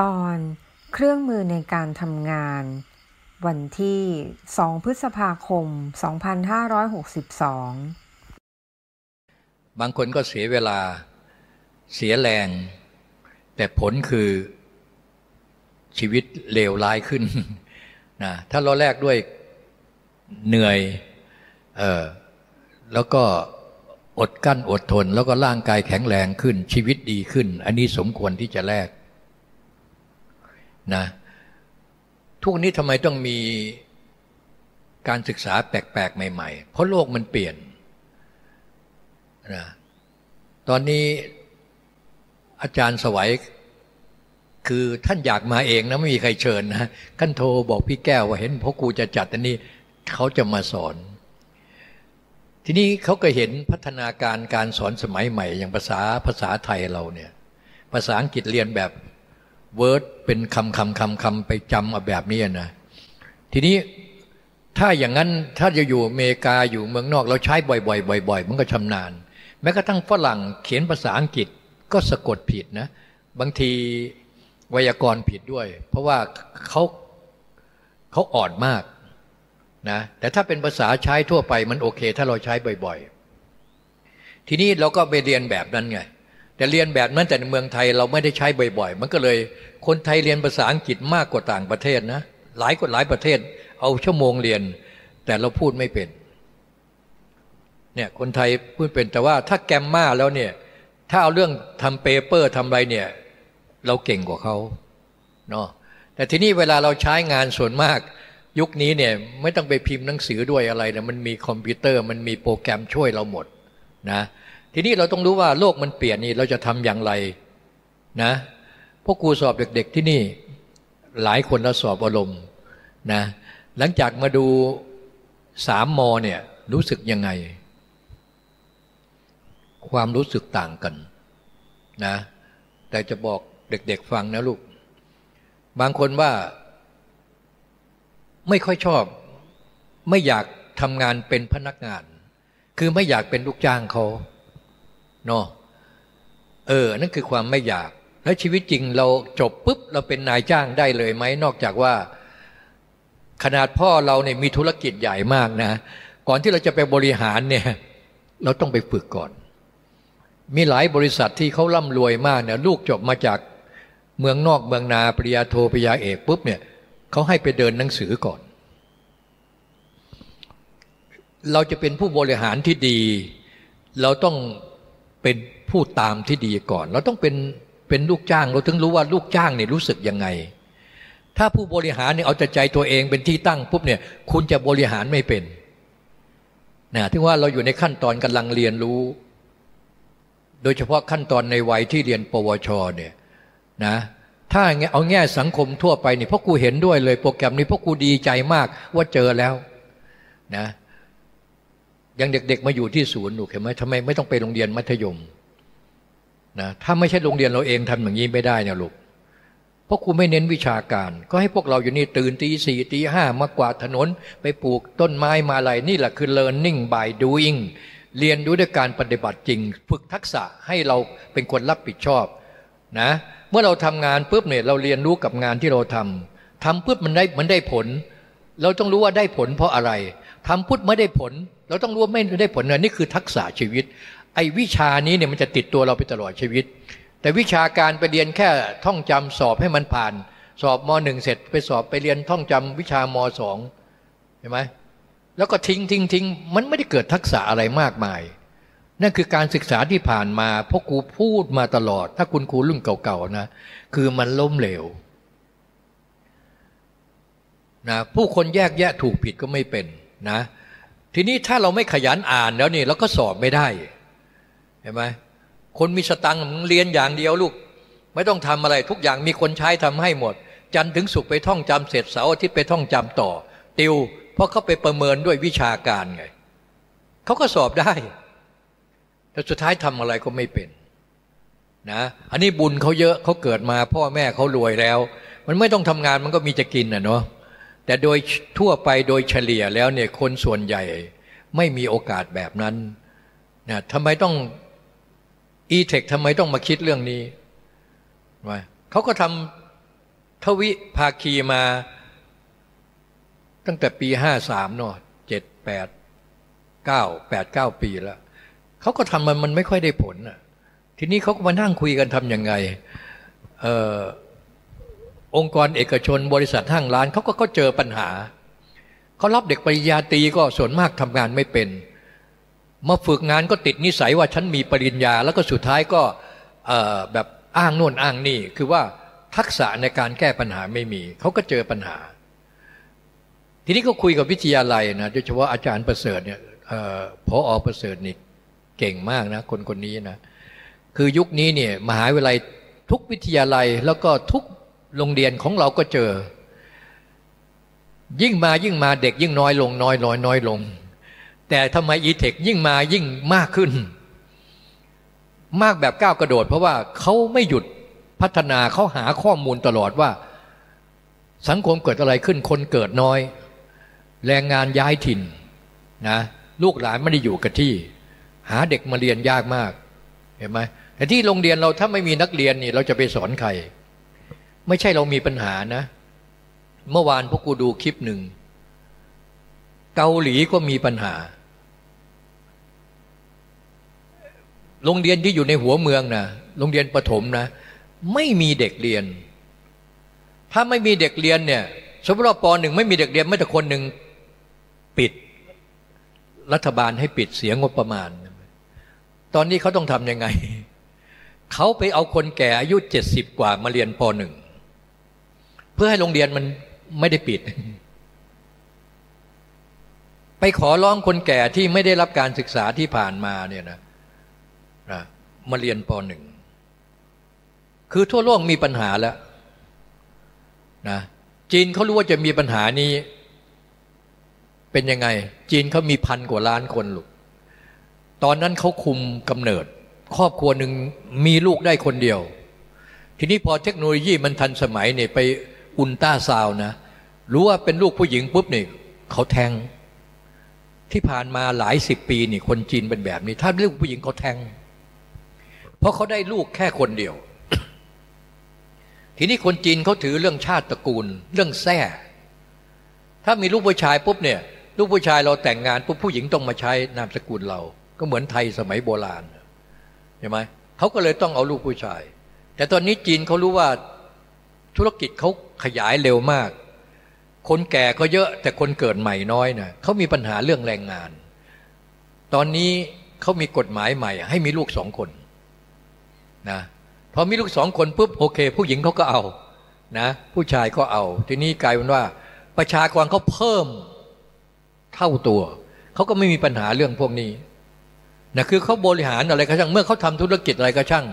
ตอนเครื่องมือในการทำงาน วันที่ 2 พฤษภาคม 2562 บางคนก็เสียเวลา เสียแรง แต่ผลคือชีวิตเลวร้ายขึ้นนะถ้าเราแรกด้วยเหนื่อยเออแล้วก็อดกั้นอดทน แล้วก็ร่างกายแข็งแรงขึ้นชีวิตดีขึ้น อันนี้สมควรที่จะแลก นะทุกนี้ทำไมต้องมีการศึกษาแปลกๆ ใหม่ ๆ เพราะโลกมันเปลี่ยนนะตอนนี้อาจารย์สวัยคือท่านอยากมาเองนะไม่มีใครเชิญนะท่านโทรบอกพี่แก้วว่าเห็นพ่อครูจะจัดอันนี้เขาจะมาสอน ทีนี้เขาก็เห็นพัฒนาการการสอนสมัยใหม่ อย่างภาษาภาษาไทยเราเนี่ยภาษาอังกฤษเรียนแบบ เวิร์ดเป็นคำคำคำคำไปจำเอาแบบนี้นะทีนี้ถ้าอย่างนั้นถ้าจะอยู่อเมริกาอยู่เมืองนอก เราใช้บ่อยๆบ่อยๆมันก็ชำนาญ แม้กระทั่งฝรั่งเขียนภาษาอังกฤษก็สะกดผิดนะบางทีไวยากรณ์ผิดด้วย เพราะว่าเขาเขาอ่อนมากนะแต่ถ้าเป็นภาษาใช้ทั่วไปมันโอเค ถ้าเราใช้บ่อย ๆ ทีนี้เราก็ไปเรียนแบบนั้นไง แต่เรียนแบบนั้นแต่ในเมืองไทยเราไม่ได้ใช้บ่อยๆ มันก็เลย คนไทยเรียนภาษาอังกฤษมากกว่าต่างประเทศนะ หลายกว่าหลายประเทศ เอาชั่วโมงเรียน แต่เราพูดไม่เป็นเนี่ยคนไทยพูดเป็นแต่ว่าถ้า grammar แล้วเนี่ยถ้าเอาเรื่องทำ paper ทำอะไรเนี่ยเราเก่งกว่าเขาเนาะแต่ทีนี้เวลาเราใช้งานส่วนมาก ยุคนี้เนี่ยไม่ต้องไปพิมพ์หนังสือด้วยอะไรนะมันมีคอมพิวเตอร์มันมีโปรแกรมช่วยเราหมดนะ ทีนี้เราต้องรู้ว่าโลกมันเปลี่ยนนี่เราจะทำอย่างไรนะพวกครูสอบเด็ก ๆที่นี่หลายคนเราสอบอารมณ์นะหลังจากมาดูสามมอเนี่ยรู้สึกยังไง ความรู้สึกต่างกันนะแต่จะบอกเด็ก ๆ ฟังนะลูก บางคนว่า ไม่ค่อยชอบ ไม่อยากทำงานเป็นพนักงาน คือไม่อยากเป็นลูกจ้างเขา เนาะเออนั่นคือความไม่อยาก แล้วชีวิตจริงเราจบปุ๊บเราเป็นนายจ้างได้เลยไหมนอกจากว่า ขนาดพ่อเราเนี่ยมีธุรกิจใหญ่มากนะ ก่อนที่เราจะไปบริหารเนี่ย เราต้องไปฝึกก่อน มีหลายบริษัทที่เขาร่ำรวยมากเนี่ยลูกจบมาจากเมืองนอกเมืองนาปริยาโทปริยาเอกปุ๊บเนี่ยเขาให้ไปเดินหนังสือก่อน เราจะเป็นผู้บริหารที่ดี เราต้อง เป็นผู้ตามที่ดีก่อน เราต้องเป็นเป็นลูกจ้าง เราถึงรู้ว่าลูกจ้างเนี่ยรู้สึกยังไง ถ้าผู้บริหารเนี่ยเอาแต่ใจตัวเองเป็นที่ตั้งปุ๊บเนี่ยคุณจะบริหารไม่เป็นนะถึงว่าเราอยู่ในขั้นตอนกำลังเรียนรู้ โดยเฉพาะขั้นตอนในวัยที่เรียน ปวชเนี่ยนะถ้าเอาแง่สังคมทั่วไปเนี่ยพ่อครูเห็นด้วยเลยโปรแกรมนี้พ่อครูดีใจมากว่าเจอแล้วนะ ยังเด็ก ๆ มาอยู่ที่ศูนย์หนูเห็นไหมทำไมไม่ต้องไปโรงเรียนมัธยมนะถ้าไม่ใช่โรงเรียนเราเองทำอย่างนี้ไม่ได้นะลูกเพราะครูไม่เน้นวิชาการ ก็ให้พวกเราอยู่นี่ตื่นตีสี่ตีห้ามากวาดถนน ไปปลูกต้นไม้มาอะไรนี่แหละคือ learning by doing เรียนรู้ด้วยการปฏิบัติจริง ฝึกทักษะให้เราเป็นคนรับผิดชอบนะเมื่อเราทำงานปุ๊บเนี่ยเราเรียนรู้กับงานที่เราทำทำปุ๊บมันได้มันได้ผล เราต้องรู้ว่าได้ผลเพราะอะไรทำพุทธไม่ได้ผล เราต้องรู้ว่าไม่ได้ผลเนะนี่คือทักษะชีวิต ไอ้วิชานี้เนี่ยมันจะติดตัวเราไปตลอดชีวิต แต่วิชาการไปเรียนแค่ท่องจำสอบให้มันผ่าน สอบมหนึ่งเสร็จไปสอบไปเรียนท่องจำวิชามสองเห็นไหมแล้วก็ทิ้งทิ้งทิ้งมันไม่ได้เกิดทักษะอะไรมากมาย นั่นคือการศึกษาที่ผ่านมาเพราะครูพูดมาตลอด ถ้าคุณครูรุ่นเก่าๆนะ คือมันล้มเหลวนะผู้คนแยกแยะถูกผิดก็ไม่เป็นนะ ทีนี้ถ้าเราไม่ขยันอ่านแล้วนี่เราก็สอบไม่ได้เห็นไหมคนมีสตังค์เรียนอย่างเดียวลูก ไม่ต้องทำอะไรทุกอย่างมีคนใช้ทำให้หมด จันถึงสุกไปท่องจำเสร็จเสาร์อาทิตย์ไปท่องจำต่อ ติว เพราะเขาไปประเมินด้วยวิชาการไงเขาก็สอบได้แต่สุดท้ายทำอะไรก็ไม่เป็นนะอันนี้บุญเขาเยอะเขาเกิดมา พ่อแม่เขารวยแล้ว มันไม่ต้องทำงานมันก็มีจะกินอะเนาะ แต่โดยทั่วไปโดยเฉลี่ยแล้วเนี่ยคนส่วนใหญ่ไม่มีโอกาสแบบนั้นนะทำไมต้องอีเทคทำไมต้องมาคิดเรื่องนี้วเขาก็ทำทวิภาคีมาตั้งแต่ปีห้าสามเนาะเจ็ดแปดเก้าแปดเก้าปีแล้วเขาก็ทำมันมันไม่ค่อยได้ผลอะทีนี้เขาก็มานั่งคุยกันทำยังไงออ องค์กรเอกชนบริษัทห้างร้านเขาก็เขาเจอปัญหาเขารับเด็กปริญญาตรีก็ส่วนมากทำงานไม่เป็น มาฝึกงานก็ติดนิสัยว่าฉันมีปริญญา แล้วก็สุดท้ายก็แบบอ้างโน่นอ้างนี่ คือว่าทักษะในการแก้ปัญหาไม่มี เขาก็เจอปัญหา ทีนี้ก็คุยกับวิทยาลัยนะโดยเฉพาะอาจารย์ประเสริฐเนี่ยพออประเสริฐนี่เก่งมากนะคนคนนี้นะคือยุคนี้เนี่ยมหาวิทยาลัยทุกวิทยาลัยแล้วก็ทุก โรงเรียนของเราก็เจอ ยิ่งมายิ่งมาเด็กยิ่งน้อยลงน้อยน้อยน้อยลง แต่ทำไมอีเทคยิ่งมายิ่งมากขึ้น มากแบบก้าวกระโดด เพราะว่าเขาไม่หยุดพัฒนาเขาหาข้อมูลตลอดว่า สังคมเกิดอะไรขึ้นคนเกิดน้อย แรงงานย้ายถิ่นนะลูกหลานไม่ได้อยู่กับที่ หาเด็กมาเรียนยากมากเห็นไหมแต่ที่โรงเรียนเราถ้าไม่มีนักเรียนนี่เราจะไปสอนใคร ไม่ใช่เรามีปัญหานะ เมื่อวานพวกกูดูคลิปหนึ่ง เกาหลีก็มีปัญหา โรงเรียนที่อยู่ในหัวเมืองนะโรงเรียนประถมนะ ไม่มีเด็กเรียน ถ้าไม่มีเด็กเรียนเนี่ยสมมติว่าปหนึ่งไม่มีเด็กเรียนไม่แต่คนหนึ่งปิด รัฐบาลให้ปิดเสียงบประมาณ ตอนนี้เขาต้องทำยังไง เขาไปเอาคนแก่อายุเจ็ดสิบกว่ามาเรียนปหนึ่ง เพื่อให้โรงเรียนมันไม่ได้ปิด ไปขอร้องคนแก่ที่ไม่ได้รับการศึกษาที่ผ่านมาเนี่ยนะนะมาเรียนปหนึ่ง คือทั่วโลกมีปัญหาแล้วนะจีนเขารู้ว่าจะมีปัญหานี้ เป็นยังไง จีนเขามีพันกว่าล้านคนลูกตอนนั้นเขาคุมกำเนิด ครอบครัวหนึ่งมีลูกได้คนเดียว ทีนี้พอเทคโนโลยีมันทันสมัยเนี่ยไป อุลตราซาวนะ รู้ว่าเป็นลูกผู้หญิงปุ๊บเนี่ยเขาแทง ที่ผ่านมาหลายสิบปีนี่คนจีนเป็นแบบนี้ ถ้าลูกผู้หญิงเขาแทง เพราะเขาได้ลูกแค่คนเดียว ทีนี้คนจีนเขาถือเรื่องชาติตระกูล เรื่องแท้ถ้ามีลูกผู้ชายปุ๊บเนี่ย ลูกผู้ชายเราแต่งงานปุ๊บผู้หญิงต้องมาใช้นามสกุลเรา ก็เหมือนไทยสมัยโบราณใช่ไหมเขาก็เลยต้องเอาลูกผู้ชาย แต่ตอนนี้จีนเขารู้ว่า ธุรกิจเขาขยายเร็วมาก คนแก่ก็เยอะแต่คนเกิดใหม่น้อยนะเขามีปัญหาเรื่องแรงงาน ตอนนี้เขามีกฎหมายใหม่ ให้มีลูกสองคนนะพอมีลูกสองคนปุ๊บโอเค ผู้หญิงเขาก็เอานะผู้ชายก็เอา ทีนี้กลายเป็นว่า ประชากรเขาเพิ่มเท่าตัว เขาก็ไม่มีปัญหาเรื่องพวกนี้นะคือเขาบริหารอะไรก็ช่าง เมื่อเขาทำธุรกิจอะไรก็ช่าง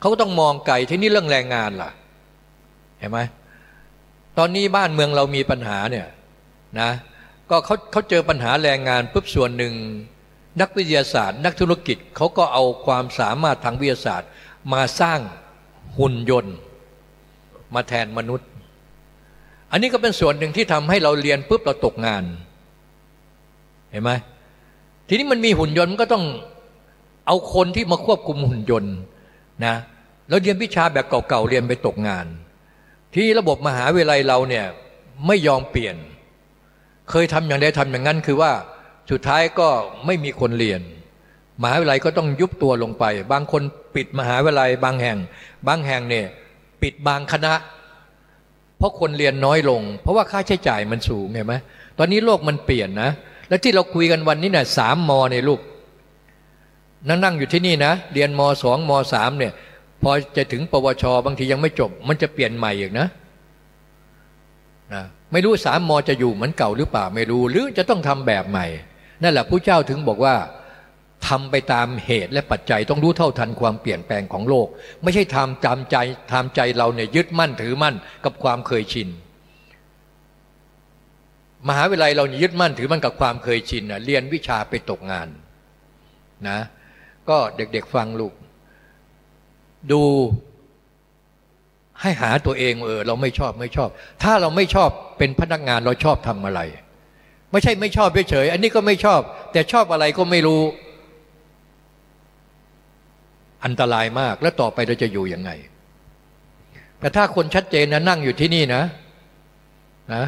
เขาก็ต้องมองไกลที่นี่เรื่องแรงงานล่ะ เห็นไหมตอนนี้บ้านเมืองเรามีปัญหาเนี่ยนะก็เขาเขาเจอปัญหาแรงงานปุ๊บส่วนหนึ่ง นักวิทยาศาสตร์ นักธุรกิจเขาก็เอาความสามารถทางวิทยาศาสตร์ มาสร้างหุ่นยนต์ มาแทนมนุษย์ อันนี้ก็เป็นส่วนหนึ่งที่ทำให้เราเรียนปุ๊บเราตกงาน เห็นไหมทีนี้มันมีหุ่นยนต์มันก็ต้องเอาคนที่มาควบคุมหุ่นยนต์นะแล้วเรียนวิชาแบบเก่าๆเรียนไปตกงาน ที่ระบบมหาวิทยาลัยเราเนี่ยไม่ยอมเปลี่ยน เคยทำอย่างใดทำอย่างนั้นคือว่าสุดท้ายก็ไม่มีคนเรียน มหาวิทยาลัยก็ต้องยุบตัวลงไป บางคนปิดมหาวิทยาลัยบางแห่ง บางแห่งเนี่ยปิดบางคณะ เพราะคนเรียนน้อยลง เพราะว่าค่าใช้จ่ายมันสูงเห็นไหมตอนนี้โลกมันเปลี่ยนนะ แล้วที่เราคุยกันวันนี้เนี่ยสามมในลูกนั่งนั่งอยู่ที่นี่นะ เรียนมสองมสามเนี่ย พอจะถึงปวช บางทียังไม่จบ มันจะเปลี่ยนใหม่อีกนะนะไม่รู้สามมจะอยู่เหมือนเก่าหรือเปล่าไม่รู้ หรือจะต้องทำแบบใหม่ นั่นแหละผู้เจ้าถึงบอกว่าทำไปตามเหตุและปัจจัยต้องรู้เท่าทันความเปลี่ยนแปลงของโลก ไม่ใช่ทำตามใจทำใจเราเนี่ยยึดมั่นถือมั่นกับความเคยชิน มหาวิทยาลัยเรายึดมั่นถือมั่นกับความเคยชินนะเรียนวิชาไปตกงานนะก็เด็กๆฟังลูก ดูให้หาตัวเองเออเราไม่ชอบไม่ชอบ ถ้าเราไม่ชอบเป็นพนักงานเราชอบทำอะไร ไม่ใช่ไม่ชอบเฉยอันนี้ก็ไม่ชอบ แต่ชอบอะไรก็ไม่รู้ อันตรายมากแล้วต่อไปเราจะอยู่ยังไง แต่ถ้าคนชัดเจนนะนั่งอยู่ที่นี่นะนะ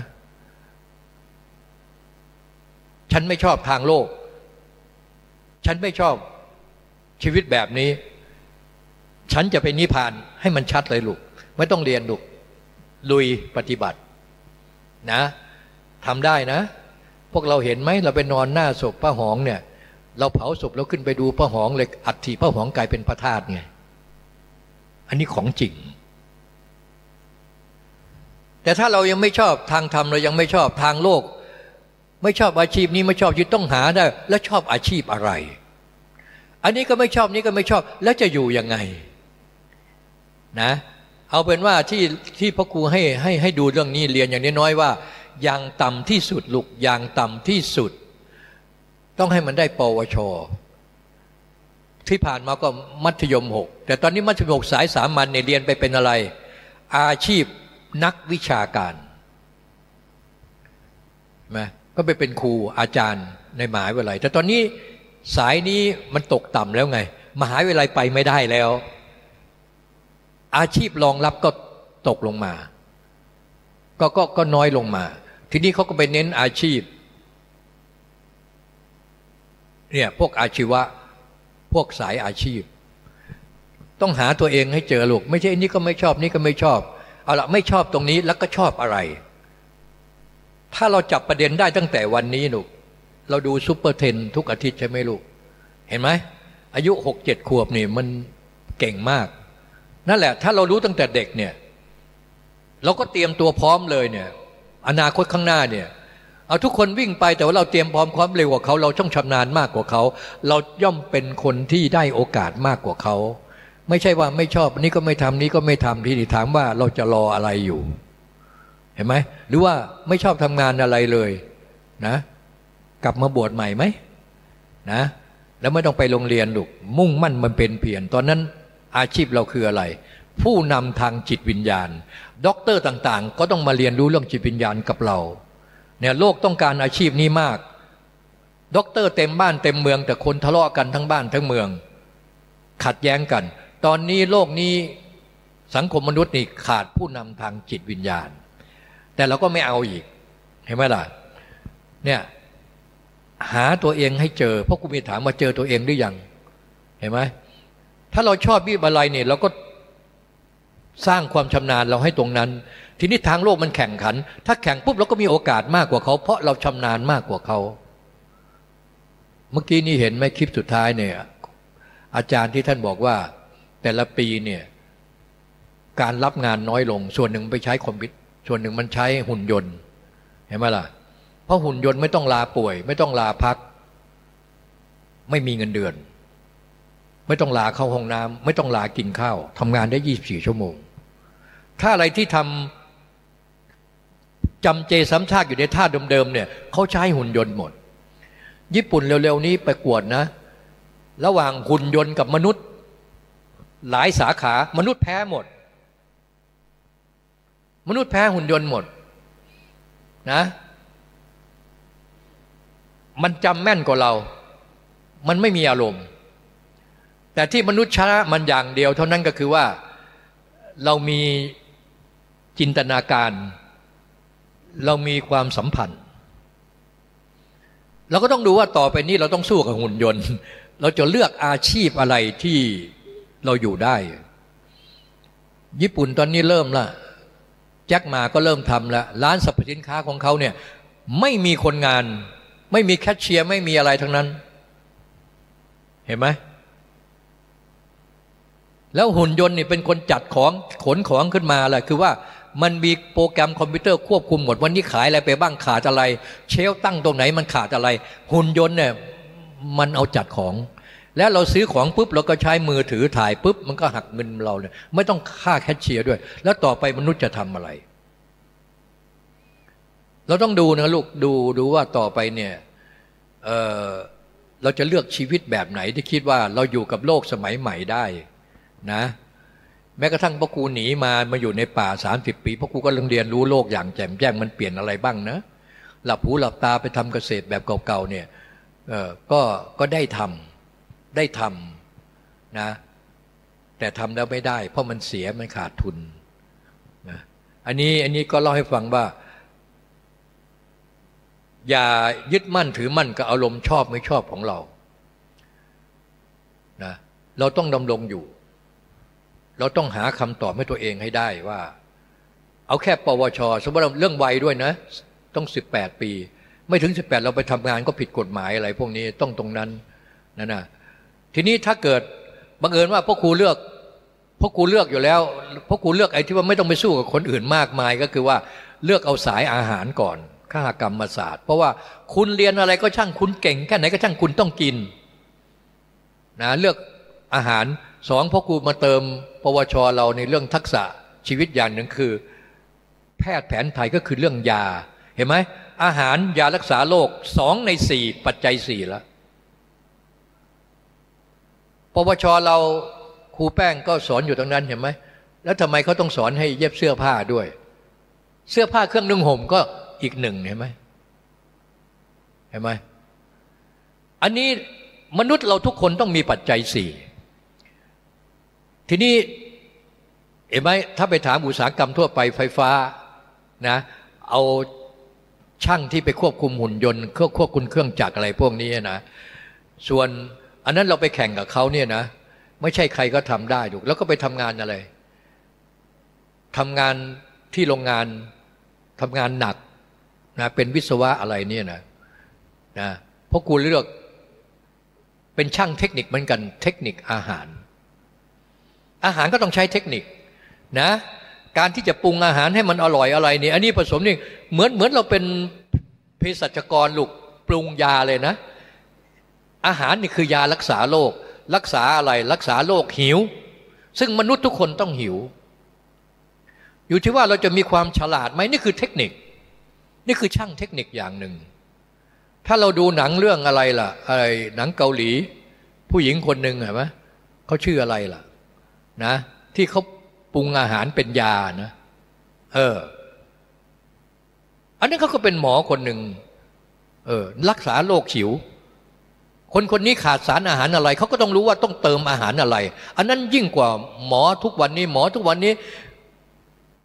ฉันไม่ชอบทางโลก ฉันไม่ชอบชีวิตแบบนี้ ฉันจะไปนิพพานให้มันชัดเลยลูก ไม่ต้องเรียนลูกลุยปฏิบัตินะทำได้นะ พวกเราเห็นไหมเราไปนอนหน้าศพพระหองเนี่ย เราเผาศพแล้วขึ้นไปดูพระหองเลยอัฐิพระหองกลายเป็นพระธาตุไงอันนี้ของจริง แต่ถ้าเรายังไม่ชอบทางธรรมเรายังไม่ชอบทางโลก ไม่ชอบอาชีพนี้ไม่ชอบยึดต้องหาได้แล้วชอบอาชีพอะไร อันนี้ก็ไม่ชอบนี้ก็ไม่ชอบแล้วจะอยู่ยังไง นะเอาเป็นว่าที่ที่พ่อครูให้ให้ให้ดูเรื่องนี้เรียนอย่างนี้น้อยว่า อย่างต่ำที่สุดลูกอย่างต่ำที่สุด ต้องให้มันได้ปวช ที่ผ่านมาก็มัธยมหกแต่ตอนนี้มัธยมหกสายสามัญเนี่ยเรียนไปเป็นอะไร อาชีพนักวิชาการไหมก็ไปเป็นครูอาจารย์ในมหาวิทยาลัยแต่ตอนนี้สายนี้มันตกต่ำแล้วไง มหาวิทยาลัยไปไม่ได้แล้ว อาชีพรองรับก็ตกลงมา ก็ก็ก็น้อยลงมา ทีนี้เขาก็ไปเน้นอาชีพเนี่ยพวกอาชีวะ พวกสายอาชีพ ต้องหาตัวเองให้เจอลูก ไม่ใช่นี่ก็ไม่ชอบนี่ก็ไม่ชอบเอาละไม่ชอบตรงนี้แล้วก็ชอบอะไร ถ้าเราจับประเด็นได้ตั้งแต่วันนี้ลูกเราดูซูเปอร์เทนทุกอาทิตย์ใช่ไหมลูก เห็นไหมอายุหกเจ็ดขวบนี่มันเก่งมาก นั่นแหละ ถ้าเรารู้ตั้งแต่เด็กเนี่ย เราก็เตรียมตัวพร้อมเลยเนี่ย อนาคตข้างหน้าเนี่ย เอาทุกคนวิ่งไปแต่ว่าเราเตรียมพร้อมความเร็วกว่าเขา เราช่ำชองชำนาญมากกว่าเขา เราย่อมเป็นคนที่ได้โอกาสมากกว่าเขา ไม่ใช่ว่าไม่ชอบนี่ก็ไม่ทำนี้ก็ไม่ทำที่นี่ถามว่าเราจะรออะไรอยู่ เห็นไหมหรือว่าไม่ชอบทำงานอะไรเลยนะ กลับมาบวชใหม่ไหมนะ แล้วไม่ต้องไปโรงเรียนลูกมุ่งมั่นบำเพ็ญเพียรตอนนั้น อาชีพเราคืออะไร ผู้นำทางจิตวิญญาณด็อกเตอร์ต่างๆ ก็ต้องมาเรียนรู้เรื่องจิตวิญญาณกับเราเนี่ยโลกต้องการอาชีพนี้มากด็อกเตอร์เต็มบ้านเต็มเมือง แต่คนทะเลาะกันทั้งบ้านทั้งเมือง ขัดแย้งกัน ตอนนี้โลกนี้สังคมมนุษย์นี่ขาดผู้นำทางจิตวิญญาณ แต่เราก็ไม่เอาอีกเห็นไหมล่ะเนี่ยหาตัวเองให้เจอเพราะกูมีถามมาเจอตัวเองหรือยัง เห็นไหม ถ้าเราชอบวิบอะไรเนี่ยเราก็สร้างความชำนาญเราให้ตรงนั้น ทีนี้ทางโลกมันแข่งขัน ถ้าแข่งปุ๊บเราก็มีโอกาสมากกว่าเขา เพราะเราชำนาญมากกว่าเขา เมื่อกี้นี้เห็นไหมคลิปสุดท้ายเนี่ย อาจารย์ที่ท่านบอกว่า แต่ละปีเนี่ยการรับงานน้อยลง ส่วนหนึ่งไปใช้คอมพิวต์ส่วนหนึ่งมันใช้หุ่นยนต์ เห็นไหมล่ะ เพราะหุ่นยนต์ไม่ต้องลาป่วย ไม่ต้องลาพัก ไม่มีเงินเดือน ไม่ต้องลาเข้าห้องน้ำไม่ต้องลากินข้าวทำงานได้ยี่บสี่ชั่วโมง ถ้าอะไรที่ทำจำเจซ้ำชากอยู่ในท่าเดิมๆเนี่ยเขาใช้หุ่นยนต์หมด ญี่ปุ่นเร็วๆนี้ไปกวดนะ ระหว่างหุ่นยนต์กับมนุษย์ หลายสาขามนุษย์แพ้หมด มนุษย์แพ้หุ่นยนต์หมดนะมันจำแม่นกว่าเรา มันไม่มีอารมณ์ แต่ที่มนุษย์ชนะมันอย่างเดียว เท่านั้นก็คือว่าเรามีจินตนาการ เรามีความสัมพันธ์ เราก็ต้องดูว่าต่อไปนี้เราต้องสู้กับหุ่นยนต์ เราจะเลือกอาชีพอะไรที่เราอยู่ได้ ญี่ปุ่นตอนนี้เริ่มละแจ็คมาก็เริ่มทำล้วร้านสรรพสินค้าของเขาเนี่ยไม่มีคนงาน ไม่มีแคชเชียร์ไม่มีอะไรทั้งนั้น เห็นไหม แล้วหุ่นยนต์นี่เป็นคนจัดของขนของขึ้นมาแหละคือว่ามันมีโปรแกรมคอมพิวเตอร์ควบคุมหมดวันนี้ขายอะไรไปบ้างขาดอะไร เชลตั้งตรงไหนมันขาดอะไร หุ่นยนต์เนี่ยมันเอาจัดของ แล้วเราซื้อของปุ๊บเราก็ใช้มือถือถ่ายปุ๊บมันก็หักเงินเราเนี่ยไม่ต้องค่าแคชเชียร์ด้วย แล้วต่อไปมนุษย์จะทำอะไร เราต้องดูนะลูกดูดูว่าต่อไปเนี่ยเเราจะเลือกชีวิตแบบไหนที่คิดว่าเราอยู่กับโลกสมัยใหม่ได้ นะแม้กระทั่งพ่อครูหนีมามาอยู่ในป่าสามสิบปีพ่อครูก็เรียนรู้โลกอย่างแจ่มแจ้งมันเปลี่ยนอะไรบ้างนะหลับหูหลับตาไปทำเกษตรแบบเก่าๆเนี่ยเออก็ก็ได้ทำได้ทำนะแต่ทำแล้วไม่ได้ เพราะมันเสียมันขาดทุนนะอันนี้อันนี้ก็เล่าให้ฟังว่า อย่ายึดมั่นถือมั่นกับอารมณ์ชอบไม่ชอบของเรานะเราต้องดำรงอยู่ เราต้องหาคำตอบให้ตัวเองให้ได้ว่า เอาแค่ปวช สมมติเราเรื่องวัยด้วยนะ ต้องสิบแปดปี ไม่ถึงสิบแปดเราไปทำงานก็ผิดกฎหมายอะไร พวกนี้ต้องตรงนั้นนั่นนะทีนี้ถ้าเกิดบังเอิญว่าพ่อครูเลือกพ่อครูเลือกอยู่แล้วพ่อครูเลือกไอ้ที่ว่าไม่ต้องไปสู้กับคนอื่นมากมายก็คือว่าเลือกเอาสายอาหารก่อนข้ากรรมศาสตร์ เพราะว่าคุณเรียนอะไรก็ช่างคุณเก่งแค่ไหนก็ช่างคุณต้องกินนะเลือกอาหาร สองพ่อครูมาเติมปวชเราในเรื่องทักษะชีวิตอย่างหนึ่งคือ แพทย์แผนไทยก็คือเรื่องยา เห็นไหมอาหารยารักษาโรคสองในสี่ปัจจัยสี่แล้วปวชเราครูแป้งก็สอนอยู่ตรงนั้นเห็นไหมแล้วทำไมเขาต้องสอนให้เย็บเสื้อผ้าด้วย เสื้อผ้าเครื่องนุ่งห่มก็อีกหนึ่งเห็นไหมเห็นไหมอันนี้มนุษย์เราทุกคนต้องมีปัจจัยสี่ ทีนี้เห็นไหมถ้าไปถามอุตสาหกรรมทั่วไปไฟฟ้านะเอาช่างที่ไปควบคุมหุ่นยนต์เครื่องควบคุมเครื่องจักรอะไรพวกนี้นะส่วนอันนั้นเราไปแข่งกับเขาเนี่ยนะไม่ใช่ใครก็ทำได้ถูกแล้วก็ไปทำงานอะไรทำงานที่โรงงานทำงานหนักนะเป็นวิศวะอะไรเนี่ยนะนะเพราะกูเลือกเป็นช่างเทคนิคเหมือนกันเทคนิคอาหาร อาหารก็ต้องใช้เทคนิคนะ การที่จะปรุงอาหารให้มันอร่อยอะไรนี่อันนี้ผสมนี่เหมือนเหมือนเราเป็นเภสัชกรลูกปรุงยาเลยนะ อาหารนี่คือยารักษาโรครักษาอะไรรักษาโรคหิว ซึ่งมนุษย์ทุกคนต้องหิว อยู่ที่ว่าเราจะมีความฉลาดไหมนี่คือเทคนิค นี่คือช่างเทคนิคอย่างหนึ่ง ถ้าเราดูหนังเรื่องอะไรล่ะอะไรหนังเกาหลี ผู้หญิงคนหนึ่งเห็นไหมเขาชื่ออะไรล่ะ นะที่เขาปรุงอาหารเป็นยานะ เออ อันนั้นเขาก็เป็นหมอคนหนึ่งเออรักษาโรคฉิว คนคนนี้ขาดสารอาหารอะไร เขาก็ต้องรู้ว่าต้องเติมอาหารอะไร อันนั้นยิ่งกว่าหมอทุกวันนี้ หมอทุกวันนี้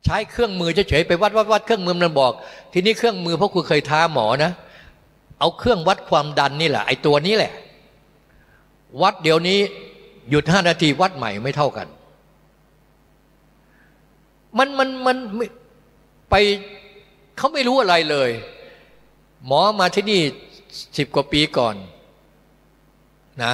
ใช้เครื่องมือเฉยๆไปวัดวัดวัดเครื่องมือมันบอก ทีนี้เครื่องมือเพราะคุณเคยท้าหมอนะเอาเครื่องวัดความดันนี่แหละไอ้ตัวนี้แหละ วัดเดี๋ยวนี้หยุดห้านาทีวัดใหม่ไม่เท่ากัน มันมันมันไปเขาไม่รู้อะไรเลย หมอมาที่นี่สิบกว่าปีก่อนนะ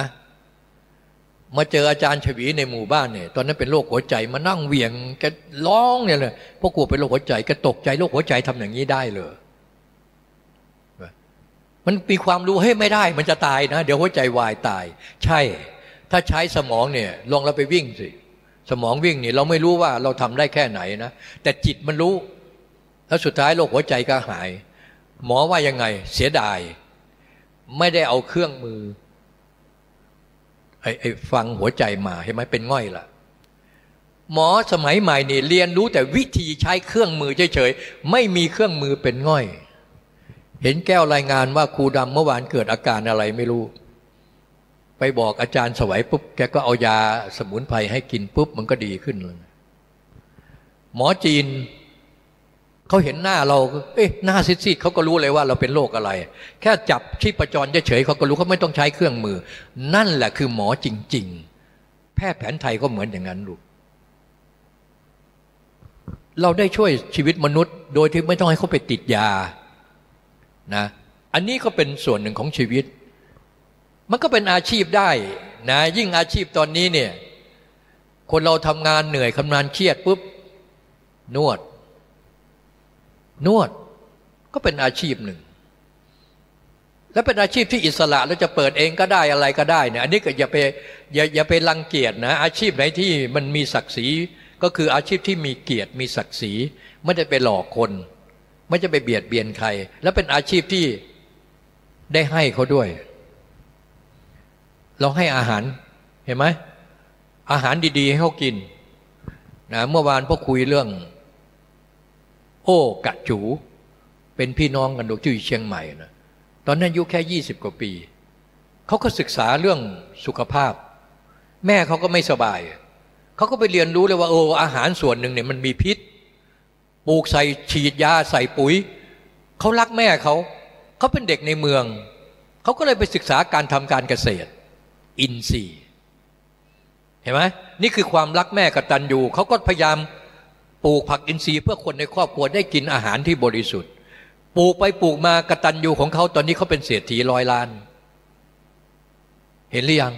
มาเจออาจารย์ฉวีในหมู่บ้านเนี่ยตอนนั้นเป็นโรคหัวใจมานั่งเหวี่ยงแกร้องเนี่ยเลยพวกกูเป็นโรคหัวใจแกตกใจโรคหัวใจทำอย่างนี้ได้เลยมันมีความรู้ให้ไม่ได้ มันจะตายนะ เดี๋ยวหัวใจวายตาย ใช่ ถ้าใช้สมองเนี่ยลองเราไปวิ่งสิ สมองวิ่งนี่เราไม่รู้ว่าเราทำได้แค่ไหนนะ แต่จิตมันรู้ แล้วสุดท้ายโรคหัวใจก็หาย หมอว่ายังไง เสียดาย ไม่ได้เอาเครื่องมือไอ้ไอ้ฟังหัวใจมาเห็นไหมเป็นง่อยล่ะหมอสมัยใหม่นี่เรียนรู้แต่วิธีใช้เครื่องมือเฉยๆไม่มีเครื่องมือเป็นง่อย เห็นแก้วรายงานว่าครูดำเมื่อวานเกิดอาการอะไรไม่รู้ ไปบอกอาจารย์สวัยปุ๊บแกก็เอายาสมุนไพรให้กินปุ๊บมันก็ดีขึ้นเลยหมอจีนเขาเห็นหน้าเรา เอ๊ะหน้าซีดๆเขาก็รู้เลยว่าเราเป็นโรคอะไร แค่จับชีพจรเฉยๆเขาก็รู้เขาไม่ต้องใช้เครื่องมือ นั่นแหละคือหมอจริง ๆ แพทย์แผนไทยก็เหมือนอย่างนั้นลูกเราได้ช่วยชีวิตมนุษย์ โดยที่ไม่ต้องให้เขาไปติดยานะอันนี้ก็เป็นส่วนหนึ่งของชีวิต มันก็เป็นอาชีพได้นะยิ่งอาชีพตอนนี้เนี่ยคนเราทำงานเหนื่อยทำงานเครียดปุ๊บนวด นวดก็เป็นอาชีพหนึ่ง และเป็นอาชีพที่อิสระแล้วจะเปิดเองก็ได้อะไรก็ได้เนี่ยอันนี้ก็อย่าไปอย่าอย่าไปรังเกียจนะ อาชีพไหนที่มันมีศักดิ์ศรีก็คืออาชีพที่มีเกียรติมีศักดิ์ศรีไม่ได้ไปหลอกคน ไม่จะไปเบียดเบียนใคร และเป็นอาชีพที่ได้ให้เขาด้วย เราให้อาหารเห็นไหมอาหารดีๆ ให้เขากินนะเมื่อวานพวกคุยเรื่อง โอ้กะจู เป็นพี่น้องกันดูที่เชียงใหม่นะตอนนั้นอายุแค่ยี่สิบกว่าปี เขาก็ศึกษาเรื่องสุขภาพ แม่เขาก็ไม่สบาย เขาก็ไปเรียนรู้เลยว่า โอ้อาหารส่วนหนึ่งเนี่ยมันมีพิษปลูกใส่ฉีดยาใส่ปุ๋ย เขารักแม่เขา เขาเป็นเด็กในเมือง เขาก็เลยไปศึกษาการทำการเกษตร อินทรีย์เห็นไหมนี่คือความรักแม่กตัญญูเขาก็พยายามปลูกผักอินทรีย์ เพื่อคนในครอบครัวได้กินอาหารที่บริสุทธิ์ ปลูกไปปลูกมากตัญญูของเขาตอนนี้เขาเป็นเศรษฐีร้อยล้าน เห็นหรือยัง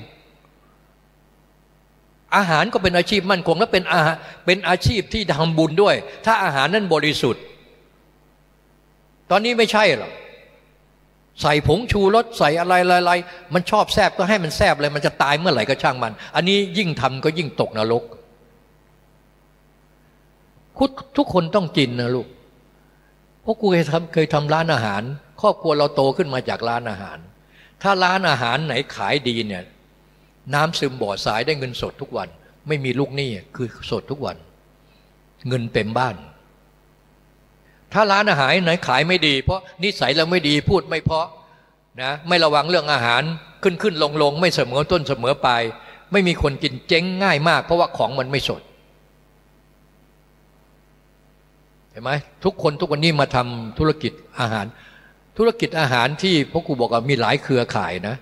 อาหารก็เป็นอาชีพมั่นคงและเป็นอาเป็นอาชีพที่ทำบุญด้วย ถ้าอาหารนั้นบริสุทธิ์ ตอนนี้ไม่ใช่หรอก ใส่ผงชูรสใส่อะไรอะไรมันชอบแซบก็ให้มันแซบเลย มันจะตายเมื่อไหร่ก็ช่างมัน อันนี้ยิ่งทำก็ยิ่งตกนรกทุกคนต้องกินนะลูกเพราะกูเคยทำเคยทำร้านอาหาร ครอบครัวเราโตขึ้นมาจากร้านอาหาร ถ้าร้านอาหารไหนขายดีเนี่ยน้ำซึมบ่อสายได้เงินสดทุกวัน ไม่มีลูกหนี้คือสดทุกวัน เงินเต็มบ้าน ถ้าร้านอาหารไหนขายไม่ดี เพราะนิสัยเราไม่ดีพูดไม่เพาะนะไม่ระวังเรื่องอาหารขึ้นขึ้นลงลงไม่เสมอต้นเสมอปลายไม่มีคนกินเจ๊งง่ายมาก เพราะว่าของมันไม่สดเห็นไหมทุกคนทุกวันนี้มาทำธุรกิจอาหาร ธุรกิจอาหารที่พ่อครูบอกว่ามีหลายเครือข่ายนะ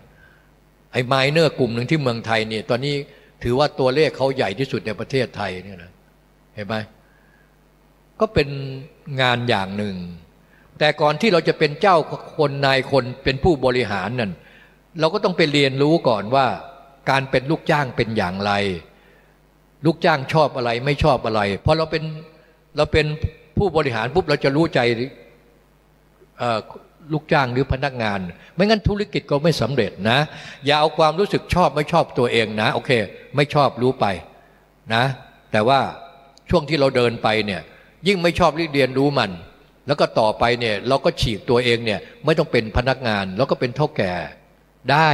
ไอ้ไมเนอร์กลุ่มหนึ่งที่เมืองไทยเนี่ยตอนนี้ถือว่าตัวเลขเขาใหญ่ที่สุดในประเทศไทยเนี่ยนะเห็นไหมก็เป็น งานอย่างหนึ่ง แต่ก่อนที่เราจะเป็นเจ้าคนนายคนเป็นผู้บริหารนั่นเราก็ต้องไปเรียนรู้ก่อนว่าการเป็นลูกจ้างเป็นอย่างไร ลูกจ้างชอบอะไรไม่ชอบอะไรพอเราเป็นเราเป็นผู้บริหารปุ๊บเราจะรู้ใจลูกจ้างหรือพนักงาน ไม่งั้นธุรกิจก็ไม่สำเร็จนะ อย่าเอาความรู้สึกชอบไม่ชอบตัวเองนะ โอเค ไม่ชอบรู้ไปนะ แต่ว่าช่วงที่เราเดินไปเนี่ย ยิ่งไม่ชอบเรียนรู้มัน แล้วก็ต่อไปเนี่ยเราก็ฉีกตัวเองเนี่ยไม่ต้องเป็นพนักงาน แล้วก็เป็นเท่าแก่ได้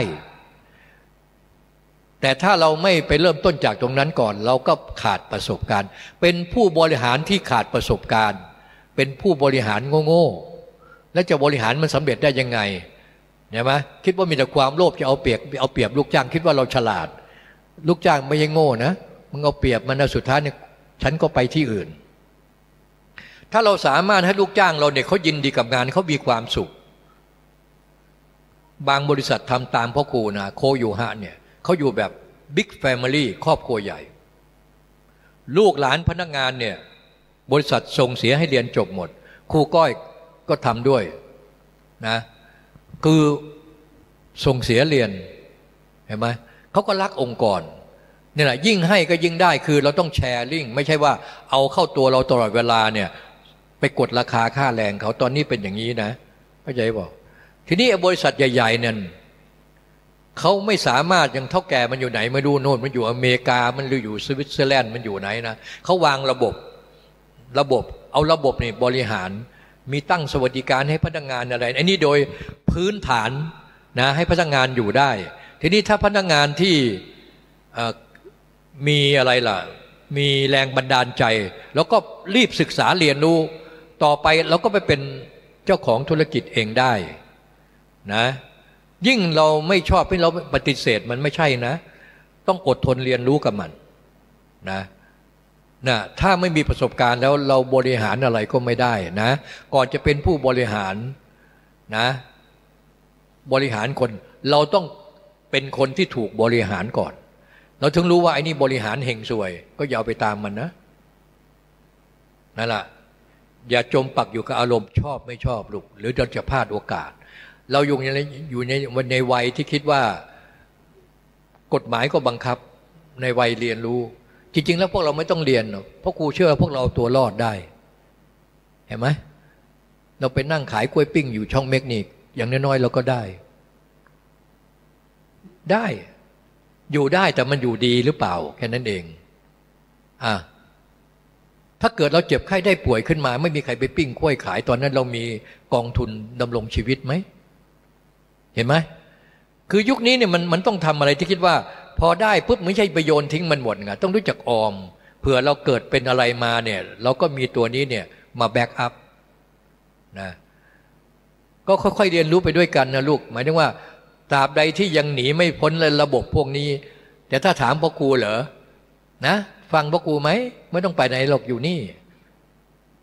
แต่ถ้าเราไม่ไปเริ่มต้นจากตรงนั้นก่อน เราก็ขาดประสบการณ์ เป็นผู้บริหารที่ขาดประสบการณ์ เป็นผู้บริหารโง่ๆแล้วจะบริหารมันสำเร็จได้ยังไงเห็นไหมคิดว่ามีแต่ความโลภจะเอาเปรียบเอาเปรียบลูกจ้าง คิดว่าเราฉลาด ลูกจ้างไม่ใช่โง่นะมึงเอาเปรียบมันนะสุดท้ายเนี่ยฉันก็ไปที่อื่น ถ้าเราสามารถให้ลูกจ้างเราเนี่ยเขายินดีกับงานเขามีความสุข บางบริษัททำตามพ่อครูนะโคอยู่ฮะเนี่ยเขาอยู่แบบบิ๊กแฟมิลี่ครอบครัวใหญ่ ลูกหลานพนักงานเนี่ยบริษัทส่งเสียให้เรียนจบหมด ครูก้อยก็ทำด้วยนะคือส่งเสียเรียนเห็นไหมเขาก็รักองค์กรนี่แหละยิ่งให้ก็ยิ่งได้คือเราต้องแชร์ลิงไม่ใช่ว่าเอาเข้าตัวเราตลอดเวลาเนี่ย ไปกดราคาค่าแรงเขาตอนนี้เป็นอย่างนี้นะเข้าใจบอก ทีนี้บริษัทใหญ่ๆนั่นเขาไม่สามารถยังเท่าแก่มันอยู่ไหนไมาดูโน่นมันอยู่อเมริกามันหรืออยู่สวิตเซอร์แลนด์มันอยู่ไหนนะเขาวางระบบระบบ เอาระบบนี่บริหารมีตั้งสวัสดิการให้พนักงานอะไรอันนี้โดยพื้นฐานนะให้พนักงานอยู่ได้ ทีนี้ถ้าพนักงานที่มีอะไรล่ะ มีแรงบันดาลใจ แล้วก็รีบศึกษาเรียนรู้ ต่อไปเราก็ไปเป็นเจ้าของธุรกิจเองได้นะยิ่งเราไม่ชอบให้เราปฏิเสธมันไม่ใช่นะ ต้องอดทนเรียนรู้กับมันนะนะถ้าไม่มีประสบการณ์แล้วเราบริหารอะไรก็ไม่ได้นะ ก่อนจะเป็นผู้บริหารนะ บริหารคนเราต้องเป็นคนที่ถูกบริหารก่อน เราถึงรู้ว่าไอ้นี่บริหารเฮงสวย ก็อย่าไปตามมันนะนั่นแหละ อย่าจมปักอยู่กับอารมณ์ชอบไม่ชอบลูกหรือเราจะพลาดโอกาส เราอยู่ในอยู่ในวันในวัยที่คิดว่า กฎหมายก็บังคับในวัยเรียนรู้ จริง ๆ แล้วพวกเราไม่ต้องเรียนเพราะครูเชื่อพวกเราตัวรอดได้ เห็นไหมเราไปนั่งขายกล้วยปิ้งอยู่ช่องเมกนิกอย่างน้อยๆเราก็ได้ ได้ อยู่ได้แต่มันอยู่ดีหรือเปล่า แค่นั้นเอง อะ ถ้าเกิดเราเจ็บไข้ได้ป่วยขึ้นมา ไม่มีใครไปปิ้งกล้วยขาย ตอนนั้นเรามีกองทุนดำรงชีวิตไหม เห็นไหมคือยุคนี้เนี่ยมันมันต้องทำอะไรที่คิดว่า พอได้ปุ๊บไม่ใช่ไปโยนทิ้งมันหมดไงต้องรู้จักออมเผื่อเราเกิดเป็นอะไรมาเนี่ยเราก็มีตัวนี้เนี่ยมาแบ็กอัพนะก็ค่อยๆเรียนรู้ไปด้วยกันนะลูก หมายถึงว่าตราบใดที่ยังหนีไม่พ้นเลยระบบพวกนี้ แต่ถ้าถามพ่อครูเหรอนะ ฟังพ่อครูไหมไม่ต้องไปไหนหรอกอยู่นี่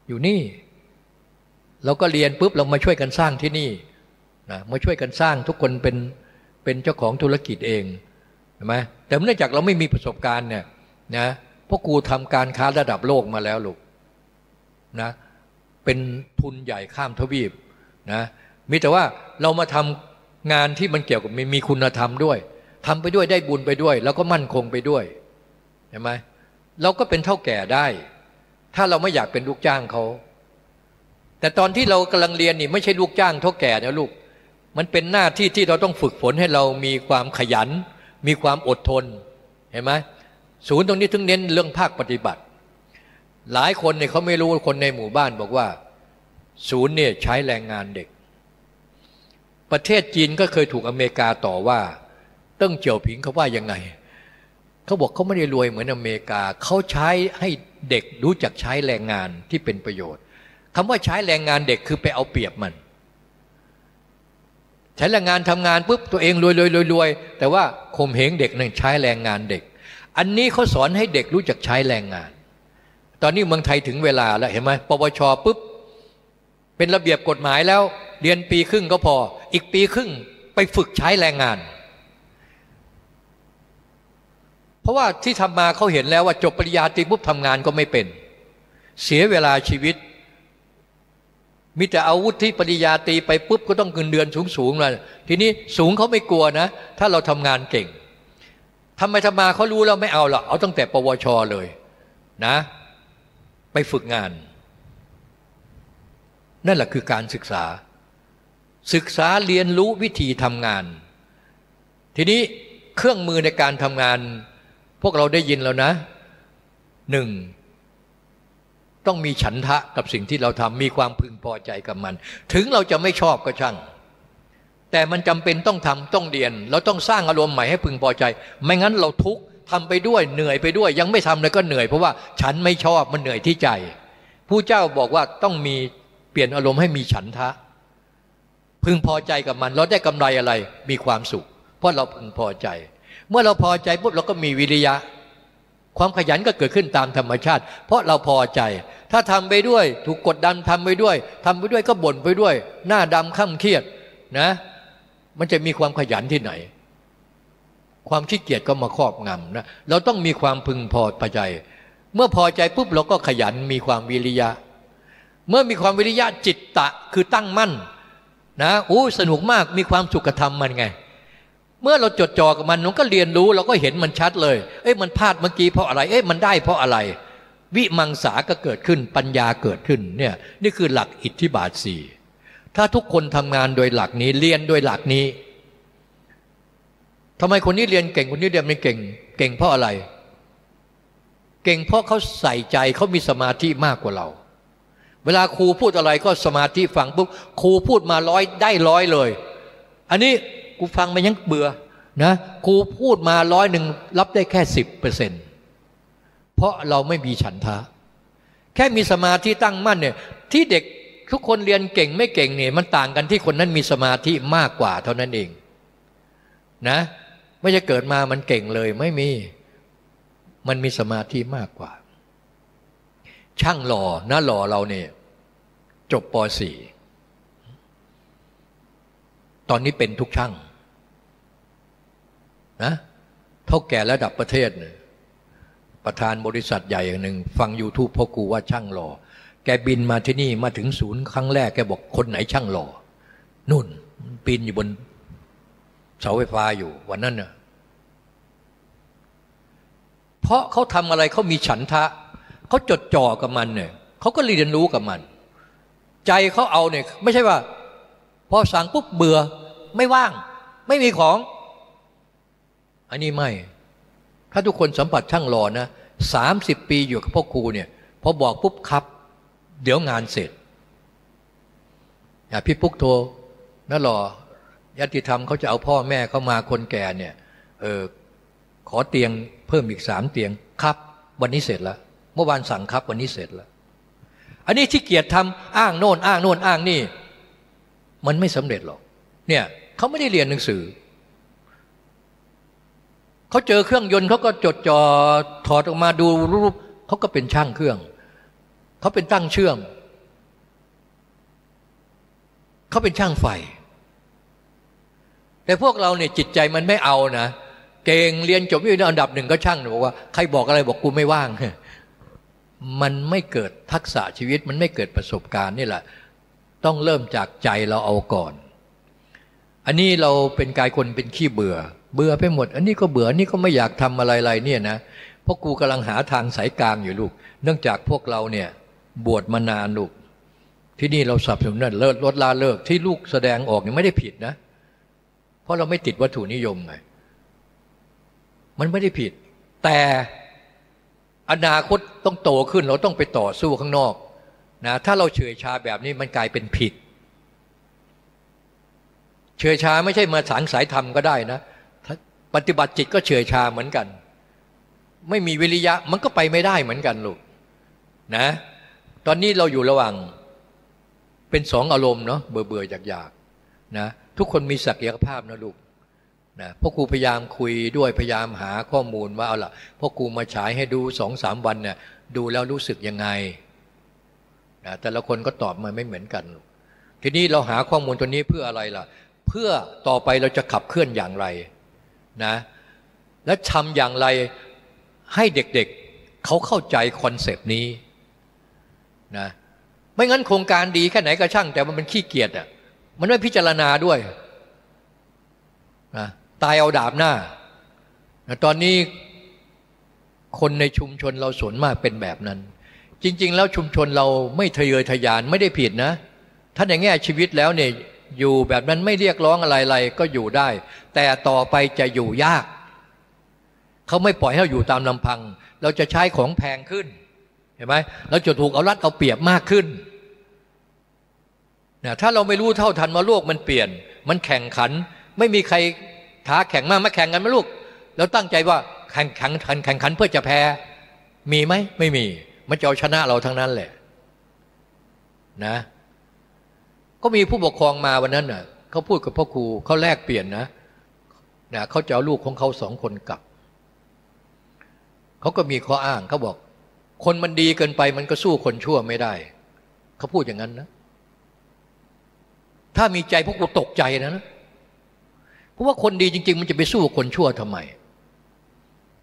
อยู่นี่ เราก็เรียนปุ๊บเรามาช่วยกันสร้างที่นี่นะมาช่วยกันสร้างทุกคนเป็นเป็นเจ้าของธุรกิจเองใช่ไหมแต่เนื่องจากเราไม่มีประสบการณ์เนี่ยนะพวกกูทำการค้าระดับโลกมาแล้วลูกนะเป็นทุนใหญ่ข้ามทวีปนะมีแต่ว่าเรามาทำงานที่มันเกี่ยวกับมีมีคุณธรรมด้วยทำไปด้วยได้บุญไปด้วย แล้วก็มั่นคงไปด้วยเห็นไหม เราก็เป็นเท่าแก่ได้ ถ้าเราไม่อยากเป็นลูกจ้างเขา แต่ตอนที่เรากำลังเรียนนี่ไม่ใช่ลูกจ้างเท่าแก่นะลูก มันเป็นหน้าที่ที่เราต้องฝึกฝนให้เรามีความขยัน มีความอดทน เห็นไหมศูนย์ตรงนี้ถึงเน้นเรื่องภาคปฏิบัติ หลายคนเนี่ยเขาไม่รู้คนในหมู่บ้านบอกว่า ศูนย์เนี่ยใช้แรงงานเด็ก ประเทศจีนก็เคยถูกอเมริกาต่อว่าติ้งเจียวผิงเขาว่ายังไง เขาบอกเขาไม่ได้รวยเหมือนอเมริกาเขาใช้ให้เด็กรู้จักใช้แรงงานที่เป็นประโยชน์คำว่าใช้แรงงานเด็กคือไปเอาเปรียบมัน ใช้แรงงานทำงานปุ๊บตัวเองรวยรวยรวยรวยแต่ว่าข่มเหงเด็กนั่งใช้แรงงานเด็ก อันนี้เขาสอนให้เด็กรู้จักใช้แรงงาน ตอนนี้เมืองไทยถึงเวลาแล้วเห็นไหมปวชปุ๊บเป็นระเบียบกฎหมายแล้ว เรียนปีครึ่งก็พอ อีกปีครึ่งไปฝึกใช้แรงงาน ราะว่าที่ทำมาเขาเห็นแล้วว่าจบปริญญาตรีปุ๊บทำงานก็ไม่เป็น เสียเวลาชีวิต มีแต่อาวุธที่ปริญญาตรีไปปุ๊บก็ต้องเงินเดือนสูงสูงเลยทีนี้สูงเขาไม่กลัวนะ ถ้าเราทำงานเก่งทำไมทำมาเขารู้แล้วไม่เอาหรอกเอาตั้งแต่ปวชเลยนะ ไปฝึกงาน นั่นแหละคือการศึกษา ศึกษาเรียนรู้วิธีทำงาน ทีนี้เครื่องมือในการทำงาน พวกเราได้ยินแล้วนะหนึ่งต้องมีฉันทะกับสิ่งที่เราทำมีความพึงพอใจกับมัน ถึงเราจะไม่ชอบก็ช่าง แต่มันจำเป็นต้องทำต้องเรียน เราต้องสร้างอารมณ์ใหม่ให้พึงพอใจ ไม่งั้นเราทุกข์ทำไปด้วยเหนื่อยไปด้วย ยังไม่ทำเลยก็เหนื่อยเพราะว่าฉันไม่ชอบมันเหนื่อยที่ใจผู้เจ้าบอกว่าต้องมีเปลี่ยนอารมณ์ให้มีฉันทะ พึงพอใจกับมันเราได้กำไรอะไรมีความสุข เพราะเราพึงพอใจ เมื่อเราพอใจปุ๊บเราก็มีวิริยะ ความขยันก็เกิดขึ้นตามธรรมชาติ เพราะเราพอใจ ถ้าทำไปด้วย ถูกกดดันทำไปด้วยทำไปด้วยก็บ่นไปด้วย หน้าดำข้าเครียดนะ มันจะมีความขยันที่ไหน ความขี้เกียจก็มาครอบงำนะเราต้องมีความพึงพอใจ เมื่อพอใจปุ๊บเราก็ขยันมีความวิริยะ เมื่อมีความวิริยะจิตตะคือตั้งมั่นนะโอ้สนุกมากมีความสุขธรรมมันไง เมื่อเราจดจ่อกับมันมันก็เรียนรู้เราก็เห็นมันชัดเลย เอ้ยมันพลาดเมื่อกี้เพราะอะไร เอ้ยมันได้เพราะอะไร วิมังสาก็เกิดขึ้นปัญญาเกิดขึ้นเนี่ยนี่คือหลักอิทธิบาทสี่ถ้าทุกคนทำงานโดยหลักนี้เรียนโดยหลักนี้ทำไมคนนี้เรียนเก่งคนนี้เรียนไม่เก่ง เก่งเพราะอะไร เก่งเพราะเขาใส่ใจเขามีสมาธิมากกว่าเรา เวลาครูพูดอะไรก็สมาธิฟังปุ๊บครูพูดมาร้อยได้ร้อยเลย อันนี้ กูฟังมันยังเบื่อนะครูพูดมาร้อยหนึ่งรับได้แค่สิบเปอร์เซ็นต์เพราะเราไม่มีฉันทะ แค่มีสมาธิตั้งมั่นเนี่ยที่เด็กทุกคนเรียนเก่งไม่เก่งเนี่ยมันต่างกันที่คนนั้นมีสมาธิมากกว่าเท่านั้นเองนะไม่จะเกิดมามันเก่งเลยไม่มีมันมีสมาธิมากกว่า ช่างหล่อนะหล่อเราเนี่ยจบป .4 ตอนนี้เป็นทุกช่าง นะเท่าแก่ระดับประเทศเนี่ยประธานบริษัทใหญ่อย่างหนึ่ง ฟังยูทูบพ่อกูว่าช่างหล่อ แกบินมาที่นี่มาถึงศูนย์ครั้งแรกแกบอกคนไหนช่างหล่อนุ่นปีนอยู่บนเสาไฟฟ้าอยู่วันนั้นเน่ะเพราะเขาทำอะไรเขามีฉันทะเขาจดจ่อกับมันเนี่ยเขาก็เรียนรู้กับมัน ใจเขาเอาเนี่ยไม่ใช่ว่า พอสั่งปุ๊บเบื่อไม่ว่าง ไม่มีของ อันนี้ไม่ ถ้าทุกคนสัมผัสช่างรอนะสามสิบปีอยู่กับพ่อครูเนี่ยพอบอกปุ๊บครับ เดี๋ยวงานเสร็จอย่าพี่ปุ๊กโทรนั่นหรอยติธรรมเขาจะเอาพ่อแม่เข้ามาคนแก่เนี่ยเออขอเตียงเพิ่มอีกสามเตียงครับ วันนี้เสร็จแล้วเมื่อวานสั่งครับ วันนี้เสร็จแล้ว อันนี้ที่เกียรติทำอ้างโน่นอ้างโน่นอ้างนี่ มันไม่สำเร็จหรอกเนี่ยเขาไม่ได้เรียนหนังสือ เขาเจอเครื่องยนต์เขาก็จดจอ่อถอดออกมาดูรูปเขาก็เป็นช่างเครื่อง เขาเป็นตั้งเชื่อม เขาเป็นช่างไฟ แต่พวกเราเนี่ยจิตใจมันไม่เอานะ เก่งเรียนจบอยู่ในอันดับหนึ่งก็ช่างบอกว่าใครบอกอะไรบอกกูไม่ว่าง มันไม่เกิดทักษะชีวิตมันไม่เกิดประสบการณ์นี่แหละ ต้องเริ่มจากใจเราเอาก่อน อันนี้เราเป็นกายคนเป็นขี้เบื่อเบื่อไปหมด อันนี้ก็เบื่อนนี้ก็ไม่อยากทำอะไรๆเนี่ยนะเพราะกูกำลังหาทางสายกลางอยู่ลูก เนื่องจากพวกเราเนี่ยบวชมานานลูก ที่นี่เราสับสนนั่นเลิศลดลาเลิกที่ลูกแสดงออกเนี่ยไม่ได้ผิดนะ เพราะเราไม่ติดวัตถุนิยมไงมันไม่ได้ผิด แต่อนาคตต้องโตขึ้นเราต้องไปต่อสู้ข้างนอกนะถ้าเราเฉยชาแบบนี้มันกลายเป็นผิด เฉยชาไม่ใช่มาสางสายธรรมก็ได้นะ ปฏิบัติจิตก็เฉยชาเหมือนกัน ไม่มีวิริยะมันก็ไปไม่ได้เหมือนกันลูกนะ ตอนนี้เราอยู่ระหว่างเป็นสองอารมณ์เนาะเบื่อเบื่ออยากอยากนะทุกคนมีศักยภาพนะลูกนะพ่อครูพยายามคุยด้วยพยายามหาข้อมูลว่าเอาล่ะพ่อครูมาฉายให้ดูสองสามวันเนี่ยดูแล้วรู้สึกยังไงนะแต่ละคนก็ตอบมาไม่เหมือนกัน ทีนี้เราหาข้อมูลตัวนี้เพื่ออะไรล่ะ เพื่อต่อไปเราจะขับเคลื่อนอย่างไร นะและทำอย่างไรให้เด็กๆเขาเข้าใจคอนเซป ต์นี้นะไม่งั้นโครงการดีแค่ไหนก็ช่าง แต่มันเป็นขี้เกียจอะมันไม่พิจารณาด้วยนะตายเอาดาบหน้านะตอนนี้คนในชุมชนเราสนมากเป็นแบบนั้น จริง ๆ แล้วชุมชนเราไม่ทะเยอทะยานไม่ได้ผิดนะ ถ้าในแง่ชีวิตแล้วเนี่ย อยู่แบบนั้นไม่เรียกร้องอะไรๆก็อยู่ได้ แต่ต่อไปจะอยู่ยาก เขาไม่ปล่อยให้เราอยู่ตามลำพัง เราจะใช้ของแพงขึ้น เห็นไหมเราจะถูกเอารัดเอาเปรียบมากขึ้นนะถ้าเราไม่รู้เท่าทันมาโลกมันเปลี่ยน มันแข่งขัน ไม่มีใครท้าแข่งมากมาแข่งกันไหมลูกเราตั้งใจว่าแข่งขันแข่งขันเพื่อจะแพ้ มีไหมไม่มี มันจะเอาชนะเราทั้งนั้นแหละ นะ ก็มีผู้ปกครองมาวันนั้นน่ะเขาพูดกับพ่อครูเขาแลกเปลี่ยนนะนะเขาจะเอาลูกของเขาสองคนกลับเขาก็มีข้ออ้างเขาบอก คนมันดีเกินไปมันก็สู้คนชั่วไม่ได้เขาพูดอย่างนั้นนะ ถ้ามีใจพวกกูตกใจนะนะเพราะว่าคนดีจริง ๆ มันจะไปสู้คนชั่วทำไม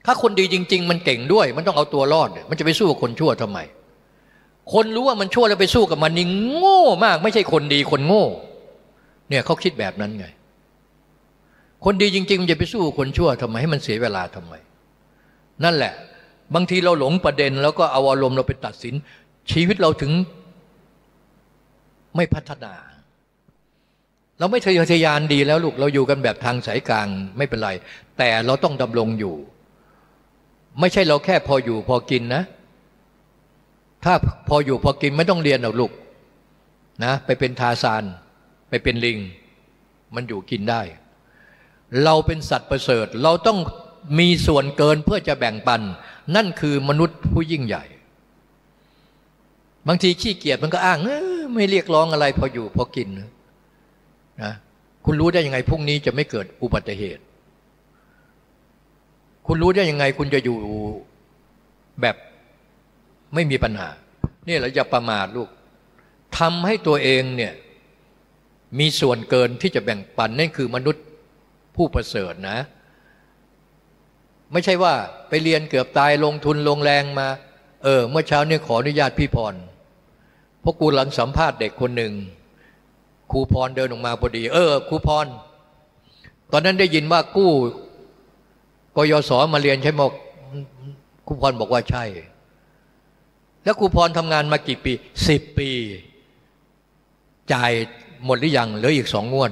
ถ้าคนดีจริง ๆ มันเก่งด้วย มันต้องเอาตัวรอด มันจะไปสู้คนชั่วทำไม คนรู้ว่ามันชั่วแล้วไปสู้กับมันนี่โง่มาก ไม่ใช่คนดีคนโง่ เนี่ยเขาคิดแบบนั้นไง คนดีจริงๆมันจะไปสู้คนชั่วทำไมให้มันเสียเวลาทำไม นั่นแหละ บางทีเราหลงประเด็น แล้วก็เอาอารมณ์เราไปตัดสิน ชีวิตเราถึงไม่พัฒนา เราไม่ทะเยอทะยานดีแล้วลูกเราอยู่กันแบบทางสายกลางไม่เป็นไร แต่เราต้องดำรงอยู่ ไม่ใช่เราแค่พออยู่พอกินนะ ถ้าพออยู่พอกินไม่ต้องเรียนหรอกลูกนะไปเป็นทาซาน ไปเป็นลิง มันอยู่กินได้ เราเป็นสัตว์ประเสริฐ เราต้องมีส่วนเกินเพื่อจะแบ่งปัน นั่นคือมนุษย์ผู้ยิ่งใหญ่ บางทีขี้เกียจมันก็อ้างไม่เรียกร้องอะไรพออยู่พอกินนะคุณรู้ได้ยังไงพรุ่งนี้จะไม่เกิดอุบัติเหตุ คุณรู้ได้ยังไงคุณจะอยู่แบบ ไม่มีปัญหา นี่เราจะประมาทลูกทำให้ตัวเองเนี่ยมีส่วนเกินที่จะแบ่งปันนั่นคือมนุษย์ผู้ประเสริฐนะ ไม่ใช่ว่าไปเรียนเกือบตายลงทุนลงแรงมา เออ เมื่อเช้าเนี่ยขออนุญาตพี่พรเพราะกูหลังสัมภาษณ์เด็กคนหนึ่งครูพรเดินออกมาพอดี เออครูพร ตอนนั้นได้ยินว่ากู้กยศมาเรียนใช่ไหมครูพรบอกว่าใช่ แล้วครูพรทำงานมากี่ปีสิบปี จ่ายหมดหรือยังเหลืออีกสองงวด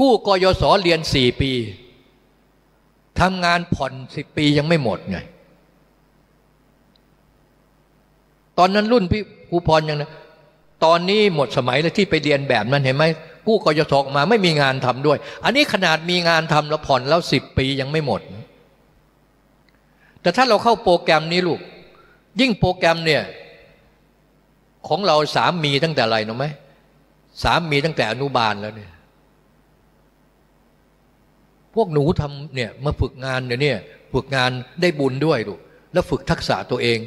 กู้กยศเรียนสี่ปีทำงานผ่อนสิบปียังไม่หมดไงตอนนั้นรุ่นพี่ครูพรยังนะตอนนี้หมดสมัยแล้วที่ไปเรียนแบบนั้นเห็นไหมกู้กยศออกมาไม่มีงานทำด้วย อันนี้ขนาดมีงานทำแล้วผ่อนแล้วสิบปียังไม่หมด แต่ถ้าเราเข้าโปรแกรมนี้ลูก ยิ่งโปรแกรมเนี่ยของเราสามมีตั้งแต่อะไรรู้ไหมสามมีตั้งแต่อนุบาลแล้วเนี่ยพวกหนูทำเนี่ยมาฝึกงานเนี่ย ฝึกงานได้บุญด้วยลูกแล้วฝึกทักษะตัวเอง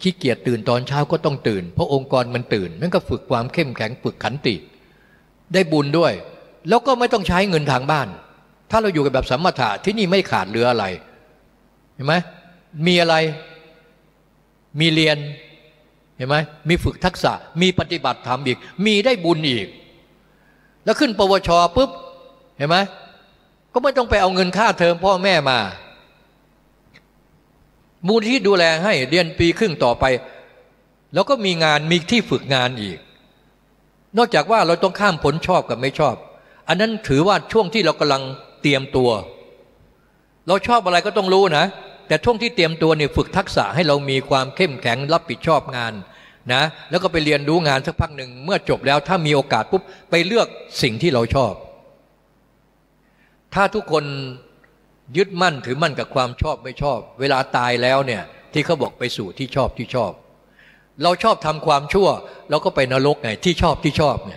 ขี้เกียจตื่นตอนเช้าก็ต้องตื่น เพราะองค์กรมันตื่นนั่นก็ฝึกความเข้มแข็งฝึกขันติ ได้บุญด้วย แล้วก็ไม่ต้องใช้เงินทางบ้าน ถ้าเราอยู่กับแบบสัมมาถะที่นี่ไม่ขาดเหลืออะไรเห็นไหม มีอะไร มีเรียน เห็นไหม มีฝึกทักษะ มีปฏิบัติธรรมอีก มีได้บุญอีก แล้วขึ้นปวชปุ๊บ เห็นไหม ก็ไม่ต้องไปเอาเงินค่าเทอมพ่อแม่มา มูลที่ดูแลให้เรียนปีครึ่งต่อไป แล้วก็มีงาน มีที่ฝึกงานอีก นอกจากว่าเราต้องข้ามผลชอบกับไม่ชอบ อันนั้นถือว่าช่วงที่เรากำลังเตรียมตัว เราชอบอะไรก็ต้องรู้นะ แต่ช่วงที่เตรียมตัวเนี่ยฝึกทักษะให้เรามีความเข้มแข็งรับผิดชอบงานนะแล้วก็ไปเรียนรู้งานสักพักหนึ่งเมื่อจบแล้วถ้ามีโอกาสปุ๊บไปเลือกสิ่งที่เราชอบ ถ้าทุกคนยึดมั่นถือมั่นกับความชอบไม่ชอบ เวลาตายแล้วเนี่ยที่เขาบอกไปสู่ที่ชอบที่ชอบ เราชอบทำความชั่ว เราก็ไปนรกไงที่ชอบที่ชอบไง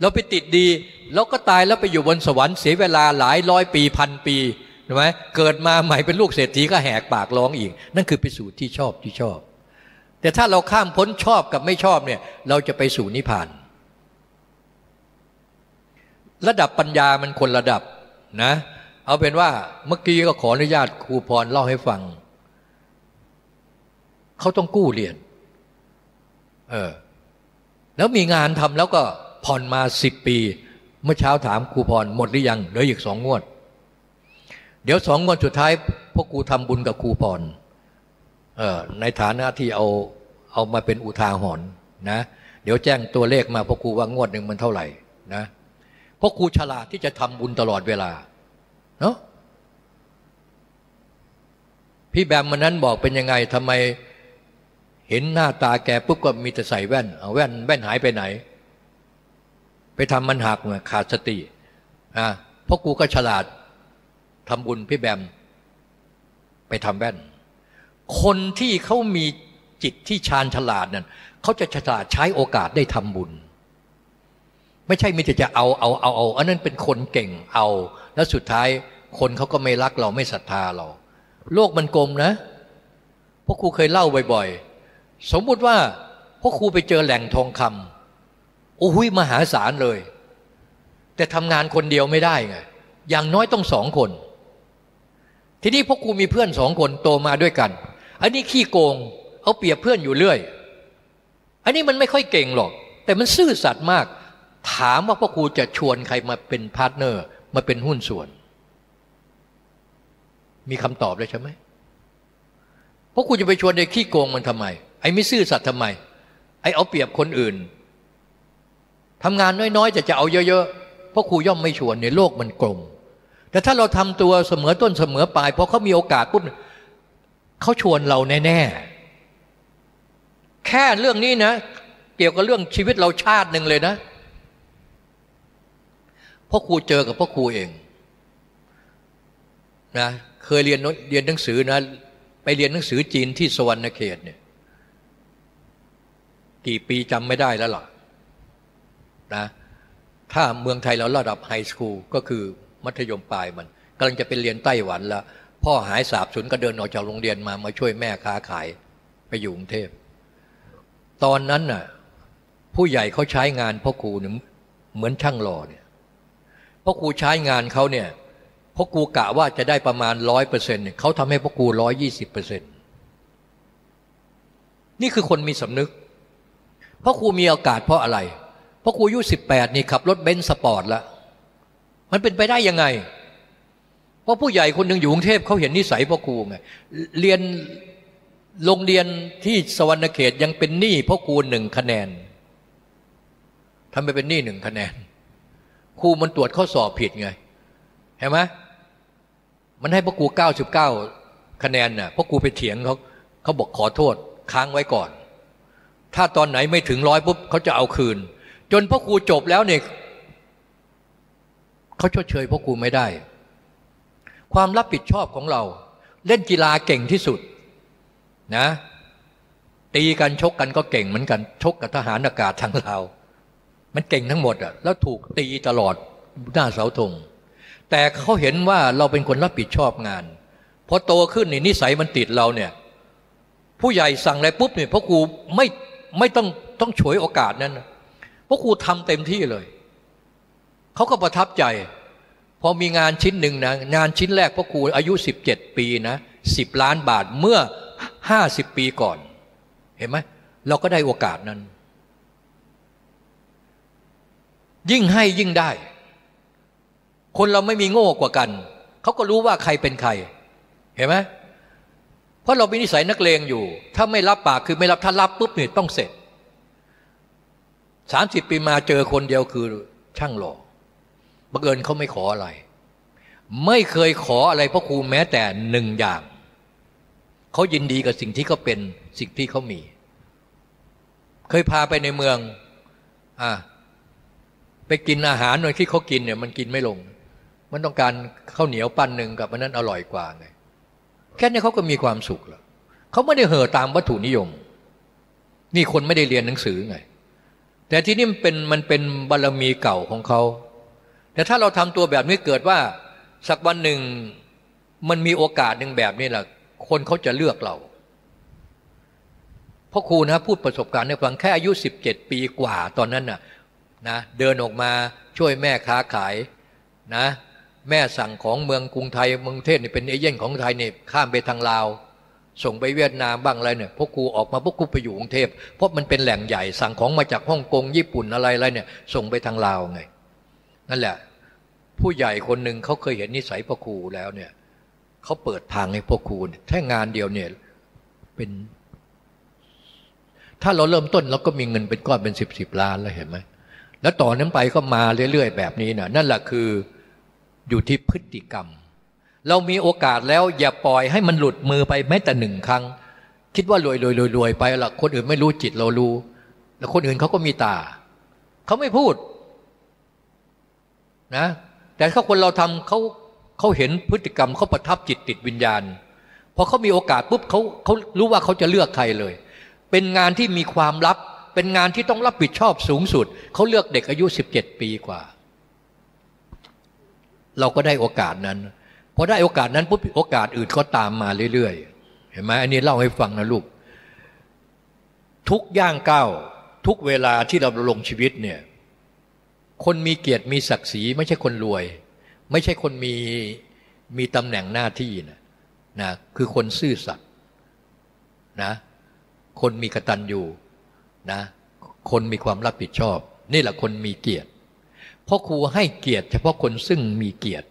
เราไปติดดีเราก็ตายแล้วไปอยู่บนสวรรค์เสียเวลาหลายร้อยปีพันปี ช่ไหมเกิดมาใหม่เป็นลูกเศรษฐีก็แหกปากร้องอีก นั่นคือไปสู่ที่ชอบที่ชอบ แต่ถ้าเราข้ามพ้นชอบกับไม่ชอบเนี่ย เราจะไปสู่นิพพาน ระดับปัญญามันคนระดับนะ เอาเป็นว่าเมื่อกี้ก็ขออนุญาตครูพรเล่าให้ฟัง เขาต้องกู้เรียน เออ แล้วมีงานทำแล้วก็ผ่อนมาสิบปี เมื่อเช้าถามครูพรหมดหรือยังเหลืออีกสองงวด เดี๋ยวสองงวดสุดท้ายพวกครูทำบุญกับครูพรในฐานะที่เอาเอามาเป็นอุทาหรณ์นะ เดี๋ยวแจ้งตัวเลขมาพวกครูว่างวดหนึ่งมันเท่าไหร่นะพวกครูฉลาดที่จะทำบุญตลอดเวลาเนาะพี่แบมมันนั้นบอกเป็นยังไงทำไมเห็นหน้าตาแกปุ๊บก็มีแต่ใส่แว่นเอาแว่นแว่นหายไปไหน ไปทำมันหักขาดสติอะพราะกูก็ฉลาด ทำบุญพี่แบม ไปทำแว่น คนที่เขามีจิตที่ชาญฉลาดนั่นเขาจะฉลาดใช้โอกาสได้ทำบุญ ไม่ใช่มีแต่จะเอาเอาเอาเอาอันนั้นเป็นคนเก่งเอา แล้วสุดท้ายคนเขาก็ไม่รักเราไม่ศรัทธาเรา โลกมันกลมนะพวกครูเคยเล่าบ่อยๆ สมมุติว่าพวกครูไปเจอแหล่งทองคโอ้ยมหาศาลเลย แต่ทำงานคนเดียวไม่ได้ไงอย่างน้อยต้องสองคน ทีนี้พ่อครูมีเพื่อนสองคนโตมาด้วยกัน อันนี้ขี้โกงเอาเปรียบเพื่อนอยู่เรื่อย อันนี้มันไม่ค่อยเก่งหรอก แต่มันซื่อสัตย์มาก ถามว่าพ่อครูจะชวนใครมาเป็น partner มาเป็นหุ้นส่วน มีคำตอบเลยใช่ไหมพ่อครูจะไปชวนไอ้ขี้โกงมันทำไม ไอ้ไม่ซื่อสัตย์ทำไม ไอ้เอาเปรียบคนอื่นทำงานน้อยๆจะจะเอาเยอะๆพราะครูย่อมไม่ชวนในโลกมันกลม แต่ถ้าเราทำตัวเสมอต้นเสมอปลายพอเขามีโอกาสปุ๊บเขาชวนเราแน่ๆแค่เรื่องนี้นะ เกี่ยวกับเรื่องชีวิตเราชาติหนึ่งเลยนะพ่อครูเจอกับพ่อครูเองนะเคยเรียนเรียนหนังสือนะ ไปเรียนหนังสือจีนที่สวรรณเขตเนี่ยกี่ปีจำไม่ได้แล้วหรอนะถ้าเมืองไทยเราระดับไฮสคูลก็คือ มัธยมปลายมันกำลังจะไปเรียนไต้หวันแล้วพ่อหายสาบสูญก็เดินออกจากโรงเรียนมามาช่วยแม่ค้าขายไปอยู่กรุงเทพ ตอนนั้นน่ะผู้ใหญ่เขาใช้งานพ่อครูเหมือนช่างหล่อเนี่ยพ่อครูใช้งานเขาเนี่ยพ่อครูกะว่าจะได้ประมาณร้อยเปอร์เซ็นต์เขาทำให้พ่อครูร้อยยี่สิบเปอร์เซ็นต์นี่คือคนมีสำนึกพ่อครูมีโอกาสเพราะอะไรพ่อครูอายุสิบแปดนี่ขับรถ Benz sport แล้ว มันเป็นไปได้ยังไง เพราะผู้ใหญ่คนหนึ่งอยู่กรุงเทพเขาเห็นนิสัยพ่อครูไงเรียนโรงเรียนที่สะหวันนะเขตยังเป็นหนี้พ่อครูหนึ่งคะแนนทำไปเป็นหนี้หนึ่งคะแนนครูมันตรวจข้อสอบผิดไงเห็นไหมมันให้พวกครูเก้าสิบเก้าคะแนนน่ะพวกครูไปเถียงเขาเขาบอกขอโทษค้างไว้ก่อน ถ้าตอนไหนไม่ถึงร้อยปุ๊บเขาจะเอาคืน จนพ่อครูจบแล้วเนี่ย เขาชดเชยพ่อครูไม่ได้ ความรับผิดชอบของเรา เล่นกีฬาเก่งที่สุดนะตีกันชกกันก็เก่งเหมือนกันชกกับทหารอากาศทางเรามันเก่งทั้งหมดอะแล้วถูกตีตลอดหน้าเสาธงแต่เขาเห็นว่าเราเป็นคนรับผิดชอบงานพอโตขึ้นนี่นิสัยมันติดเราเนี่ย ผู้ใหญ่สั่งอะไรปุ๊บเนี่ยพ่อครูไม่ไม่ต้องต้องฉวยโอกาสนั้นพ่อครูทำเต็มที่เลย เขาก็ประทับใจ พอมีงานชิ้นหนึ่งนะงานชิ้นแรกพ่อครูอายุ 17 ปีนะสิบล้านบาทเมื่อ 50 ปีก่อน เห็นไหมเราก็ได้โอกาสนั้น ยิ่งให้ยิ่งได้ คนเราไม่มีโง่กว่ากัน เขาก็รู้ว่าใครเป็นใคร เห็นไหมเพราะเรามีนิสัยนักเลงอยู่ ถ้าไม่รับปากคือไม่รับถ้ารับปุ๊บเนี่ยต้องเสร็จสามสิบปีมาเจอคนเดียวคือช่างหล่อ บังเอิญเขาไม่ขออะไร ไม่เคยขออะไรพ่อครูแม้แต่หนึ่งอย่าง เขายินดีกับสิ่งที่เขาเป็นสิ่งที่เขามี เคยพาไปในเมืองอ่าไปกินอาหารหน่อยที่เขากินเนี่ยมันกินไม่ลง มันต้องการข้าวเหนียวปั้นหนึ่งกับมันนั้นอร่อยกว่าไงแค่นี้เขาก็มีความสุขแล้วเขาไม่ได้เห่อตามวัตถุนิยม นี่คนไม่ได้เรียนหนังสือไง แต่ที่นี่มันเป็นมันเป็นบารรมีเก่าของเขา แต่ถ้าเราทำตัวแบบนี้เกิดว่าสักวันหนึ่งมันมีโอกาสหนึ่งแบบนี้แหละคนเขาจะเลือกเราพ่อครูนะพูดประสบการณ์ในฟังแค่อายุสิบเจ็ดปีกว่าตอนนั้นน่ะนะเดินออกมาช่วยแม่ค้าขายนะแม่สั่งของเมืองกรุงไทยเมืองเทศนี่เป็นเอเย่นของไทยเนี่ข้ามไปทางลาว ส่งไปเวียดนามบ้างอะไรเนี่ยพวกครูออกมาพวกครูไปอยู่กรุงเทพเพราะมันเป็นแหล่งใหญ่สั่งของมาจากฮ่องกงญี่ปุ่นอะไรอะไรเนี่ยส่งไปทางลาวไง นั่นแหละ ผู้ใหญ่คนหนึ่งเขาเคยเห็นนิสัยพ่อครูแล้วเนี่ยเขาเปิดทางให้พ่อครูแค่งานเดียวเนี่ยเป็น ถ้าเราเริ่มต้นเราก็มีเงินเป็นก้อนเป็นสิบสิบล้านแล้วเห็นไหมแล้วต่อนนั้นไปก็มาเรื่อยๆแบบนี้นะนั่นแหละคืออยู่ที่พฤติกรรม เรามีโอกาสแล้วอย่าปล่อยให้มันหลุดมือไปแม้แต่หนึ่งครั้ง คิดว่ารวยรวยรวยรวยไปละคนอื่นไม่รู้จิตเรารู้ แล้วคนอื่นเขาก็มีตาเขาไม่พูด นะแต่ถ้าคนเราทำเขาเขาเห็นพฤติกรรมเขาประทับจิตติดวิญญาณพอเขามีโอกาสปุ๊บเขาเขารู้ว่าเขาจะเลือกใครเลย เป็นงานที่มีความลับ เป็นงานที่ต้องรับผิดชอบสูงสุด เขาเลือกเด็กอายุสิบเจ็ดปีกว่า เราก็ได้โอกาสนั้นพอได้โอกาสนั้นปุ๊บโอกาสอื่นก็ตามมาเรื่อยๆ เห็นไหมอันนี้เล่าให้ฟังนะลูก ทุกย่างก้าวทุกเวลาที่เราลงชีวิตเนี่ย คนมีเกียรติมีศักดิ์ศรีไม่ใช่คนรวย ไม่ใช่คนมีมีตำแหน่งหน้าที่นะนะคือคนซื่อสัตย์นะคนมีกตัญญูนะคนมีความรับผิดชอบ นี่แหละคนมีเกียรติพ่อครูให้เกียรติ เฉพาะคนซึ่งมีเกียรติ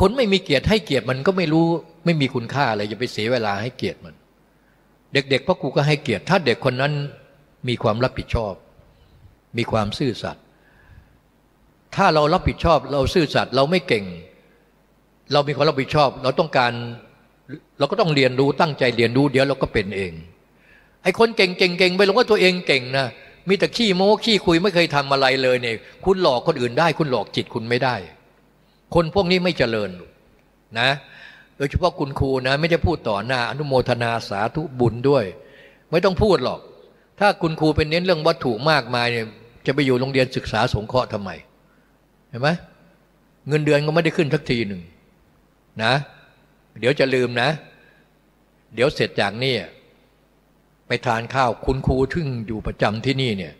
คนไม่มีเกียรติให้เกียรติมันก็ไม่รู้ไม่มีคุณค่าอะไรจะไปเสียเวลาให้เกียรติมัน เด็กๆพ่อครูก็ให้เกียรติ ถ้าเด็กคนนั้นมีความรับผิดชอบ มีความซื่อสัตย์ ถ้าเรารับผิดชอบเราซื่อสัตย์เราไม่เก่ง เรามีความรับผิดชอบ เราต้องการเราก็ต้องเรียนรู้ตั้งใจเรียนรู้เดี๋ยวเราก็เป็นเอง ไอ้คนเก่งเก่งเก่งไปหลงว่าตัวเองเก่งนะมีแต่ขี้โม้ขี้คุยไม่เคยทำอะไรเลยเนี่ย คุณหลอกคนอื่นได้ คุณหลอกจิตคุณไม่ได้ คนพวกนี้ไม่เจริญนะ โดยเฉพาะคุณครูนะ ไม่ได้พูดต่อหน้าอนุโมทนาสาธุบุญด้วย ไม่ต้องพูดหรอก ถ้าคุณครูเป็นเน้นเรื่องวัตถุมากมายเนี่ยจะไปอยู่โรงเรียนศึกษาสงเคราะห์ทำไม เห็นไหมเงินเดือนก็ไม่ได้ขึ้นทักทีหนึ่งนะ เดี๋ยวจะลืมนะ เดี๋ยวเสร็จจากนี่ไปทานข้าวคุณครูทึ่งอยู่ประจำที่นี่เนี่ย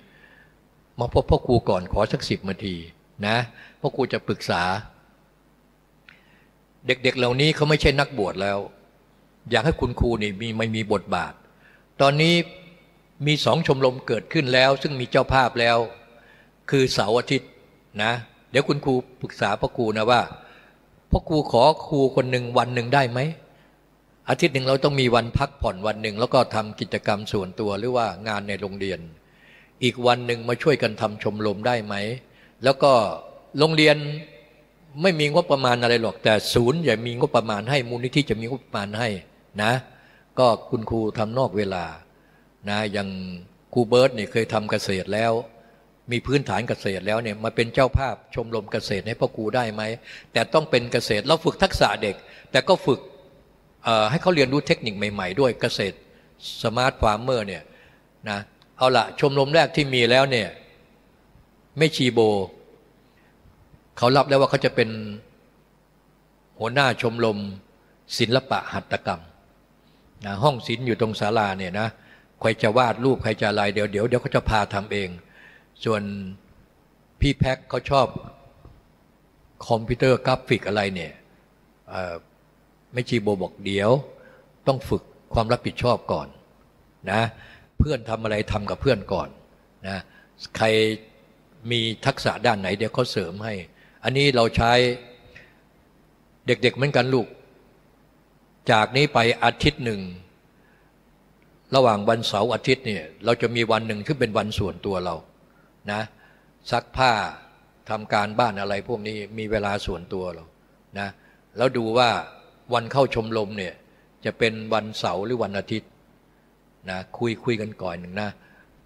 มาพบพ่อครูก่อนขอสักสิบนาทีนะพ่อครูจะปรึกษา เด็กๆเหล่านี้เขาไม่ใช่นักบวชแล้ว อยากให้คุณครูนี่มีไม่มีบทบาท ตอนนี้มีสองชมรมเกิดขึ้นแล้ว ซึ่งมีเจ้าภาพแล้ว คือเสาร์อาทิตย์นะ เดี๋ยวคุณครูปรึกษาพ่อครูนะว่าพ่อครูขอครูคนหนึ่งวันหนึ่งได้ไหมอาทิตย์หนึ่งเราต้องมีวันพักผ่อนวันหนึ่ง แล้วก็ทำกิจกรรมส่วนตัวหรือว่างานในโรงเรียน อีกวันหนึ่งมาช่วยกันทำชมรมได้ไหม แล้วก็โรงเรียนไม่มีงบประมาณอะไรหรอก แต่ศูนย์อย่ามีงบประมาณให้มูลนิธิจะมีงบประมาณให้นะ ก็คุณครูทำนอกเวลานะอย่างครูเบิร์ตเนี่ยเคยทำเกษตรแล้ว มีพื้นฐานเกษตรแล้วเนี่ยมาเป็นเจ้าภาพชมรมเกษตรให้พ่อครูได้ไหม แต่ต้องเป็นเกษตรเราฝึกทักษะเด็ก แต่ก็ฝึกให้เขาเรียนรู้เทคนิคใหม่ ๆ ด้วยเกษตร smart farmer เนี่ยนะเอาละชมรมแรกที่มีแล้วเนี่ยแม่ชีโบ เขารับแล้วว่าเขาจะเป็นหัวหน้าชมรมศิลปะหัตถกรรมนะห้องศิลป์อยู่ตรงศาลาเนี่ยนะใครจะวาดรูปใครจะอะไรเดี๋ยวเดี๋ยวเดี๋ยวเขาจะพาทำเอง ส่วนพี่แพ็คเขาชอบคอมพิวเตอร์กราฟิกอะไรเนี่ยแม่ชีโบบอกเดี๋ยว ต้องฝึกความรับผิดชอบก่อนนะเพื่อนทำอะไรทำกับเพื่อนก่อนนะใครมีทักษะด้านไหนเดี๋ยวเขาเสริมให้ อันนี้เราใช้เด็กๆเหมือนกันลูก จากนี้ไปอาทิตย์หนึ่ง ระหว่างวันเสาร์อาทิตย์เนี่ยเราจะมีวันหนึ่งที่เป็นวันส่วนตัวเรา นะซักผ้าทำการบ้านอะไรพวกนี้มีเวลาส่วนตัวเรานะแล้วดูว่าวันเข้าชมรมเนี่ยจะเป็นวันเสาร์หรือวันอาทิตย์นะคุยคุยกันก่อนหนึ่งนะ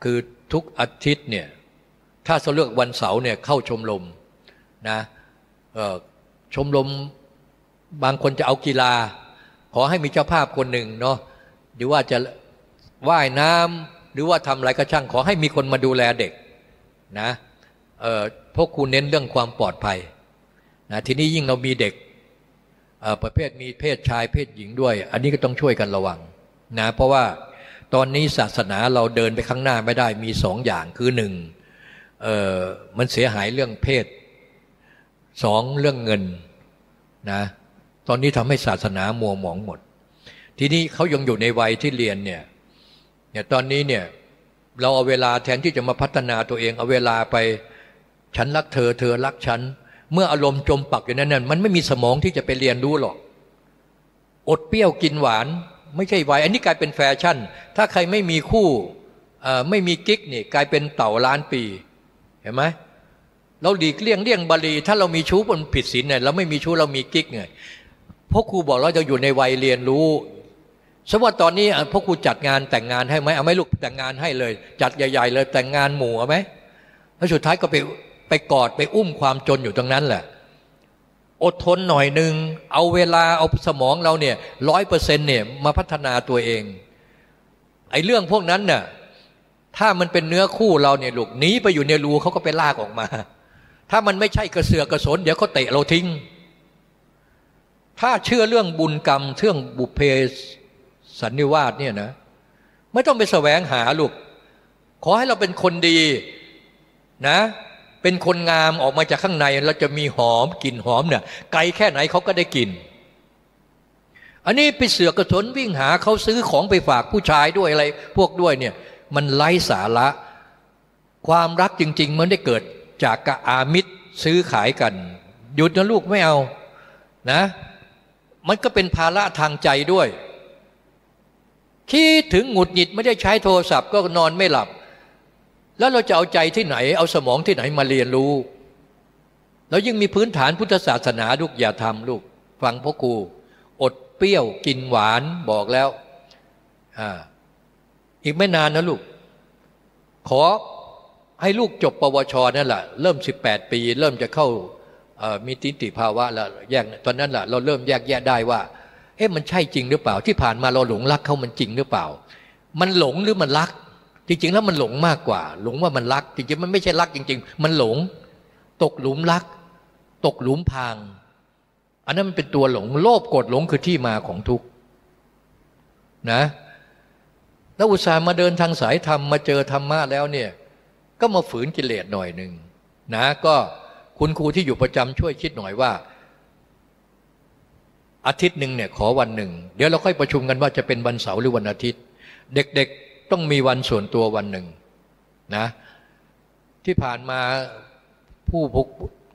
คือทุกอาทิตย์เนี่ยถ้าเราเลือกวันเสาร์เนี่ยเข้าชมรมนะชมรมบางคนจะเอากีฬา ขอให้มีเจ้าภาพคนหนึ่งเนาะหรือว่าจะว่ายน้ำหรือว่าทำอะไรก็ช่างขอให้มีคนมาดูแลเด็ก นะพวกคุณเน้นเรื่องความปลอดภัยนะทีนี้ยิ่งเรามีเด็กประเภทมีเพศชายเพศหญิงด้วย อันนี้ก็ต้องช่วยกันระวังนะเพราะว่าตอนนี้ศาสนาเราเดินไปข้างหน้าไม่ได้มีสองอย่างคือหนึ่งมันเสียหายเรื่องเพศสองเรื่องเงินนะตอนนี้ทำให้ศาสนามัวหมองหมด ทีนี้เขายังอยู่ในวัยที่เรียนเนี่ยเนี่ยตอนนี้เนี่ย เราเอาเวลาแทนที่จะมาพัฒนาตัวเอง เอาเวลาไปฉันรักเธอ เธอรักฉัน เมื่ออารมณ์จมปักอยู่นั้นนั่นมันไม่มีสมองที่จะไปเรียนรู้หรอก อดเปรี้ยวกินหวาน ไม่ใช่วัยอันนี้กลายเป็นแฟชั่น ถ้าใครไม่มีคู่ไม่มีกิ๊กนี่กลายเป็นเต่าล้านปี เห็นไหมเราดีกเลี่ยงเลี่ยงบาลี ถ้าเรามีชู้มันผิดศีลเนี่ยเราไม่มีชู้เรามีกิ๊กไงพ่อครูบอกเราจะอยู่ในวัยเรียนรู้ สมมติตอนนี้พ่อครูจัดงานแต่งงานให้ไหมเอาไหมลูกแต่งงานให้เลย จัดใหญ่ ๆ เลยแต่งงานหมู่เอาไหมแล้วสุดท้ายก็ไปไปกอดไปอุ้มความจนอยู่ตรงนั้นแหละ อดทนหน่อยหนึ่งเอาเวลาเอาสมองเราเนี่ยร้อยเปอร์เซ็นต์เนี่ยมาพัฒนาตัวเอง ไอ้เรื่องพวกนั้นเนี่ยถ้ามันเป็นเนื้อคู่เราเนี่ยลูกหนีไปอยู่ในรูเขาก็ไปลากออกมา ถ้ามันไม่ใช่กระเสือกกระสนเดี๋ยวเขาเตะเราทิ้ง ถ้าเชื่อเรื่องบุญกรรมเชื่องบุพเพ สันนิวาสเนี่ยนะ ไม่ต้องไปแสวงหาลูก ขอให้เราเป็นคนดีนะ เป็นคนงามออกมาจากข้างในเราจะมีหอมกลิ่นหอมเนี่ยไกลแค่ไหนเขาก็ได้กลิ่นอันนี้ไปเสือกกระสนวิ่งหาเขาซื้อของไปฝากผู้ชายด้วยอะไร พวกด้วยเนี่ย มันไร้สาระ ความรักจริง ๆ มันได้เกิดจากกอามิตรซื้อขายกัน หยุดนะลูกไม่เอานะ มันก็เป็นภาระทางใจด้วย คิดถึงหงุดหงิดไม่ได้ใช้โทรศัพท์ก็นอนไม่หลับ แล้วเราจะเอาใจที่ไหน เอาสมองที่ไหนมาเรียนรู้ แล้วยิ่งมีพื้นฐานพุทธศาสนาลูกอย่าทำลูก ฟังพ่อครูอดเปรี้ยวกินหวานบอกแล้วอ่าอีกไม่นานนะลูก ขอให้ลูกจบปวชนั่นแหละเริ่มสิบแปดปี เริ่มจะเข้ามีติติภาวะแล้วแยกตอนนั้นแหละเราเริ่มแยกแยะได้ว่า เอ๊ะมันใช่จริงหรือเปล่า ที่ผ่านมาเราหลงรักเขามันจริงหรือเปล่า มันหลงหรือมันรัก จริง ๆ แล้วมันหลงมากกว่า หลงว่ามันรัก จริงๆมันไม่ใช่รักจริง ๆ มันหลง ตกหลุมรัก ตกหลุมพาง อันนั้นมันเป็นตัวหลง โลภโกรธหลงคือที่มาของทุกข์นะแล้วอุตส่าห์มาเดินทางสายธรรมมาเจอธรรมะแล้วเนี่ย ก็มาฝืนกิเลสหน่อยหนึ่งนะก็คุณครูที่อยู่ประจำช่วยคิดหน่อยว่า อาทิตย์หนึ่งเนี่ยขอวันหนึ่ง เดี๋ยวเราค่อยประชุมกันว่าจะเป็นวันเสาร์หรือวันอาทิตย์ เด็กๆต้องมีวันส่วนตัววันหนึ่งนะที่ผ่านมาผู้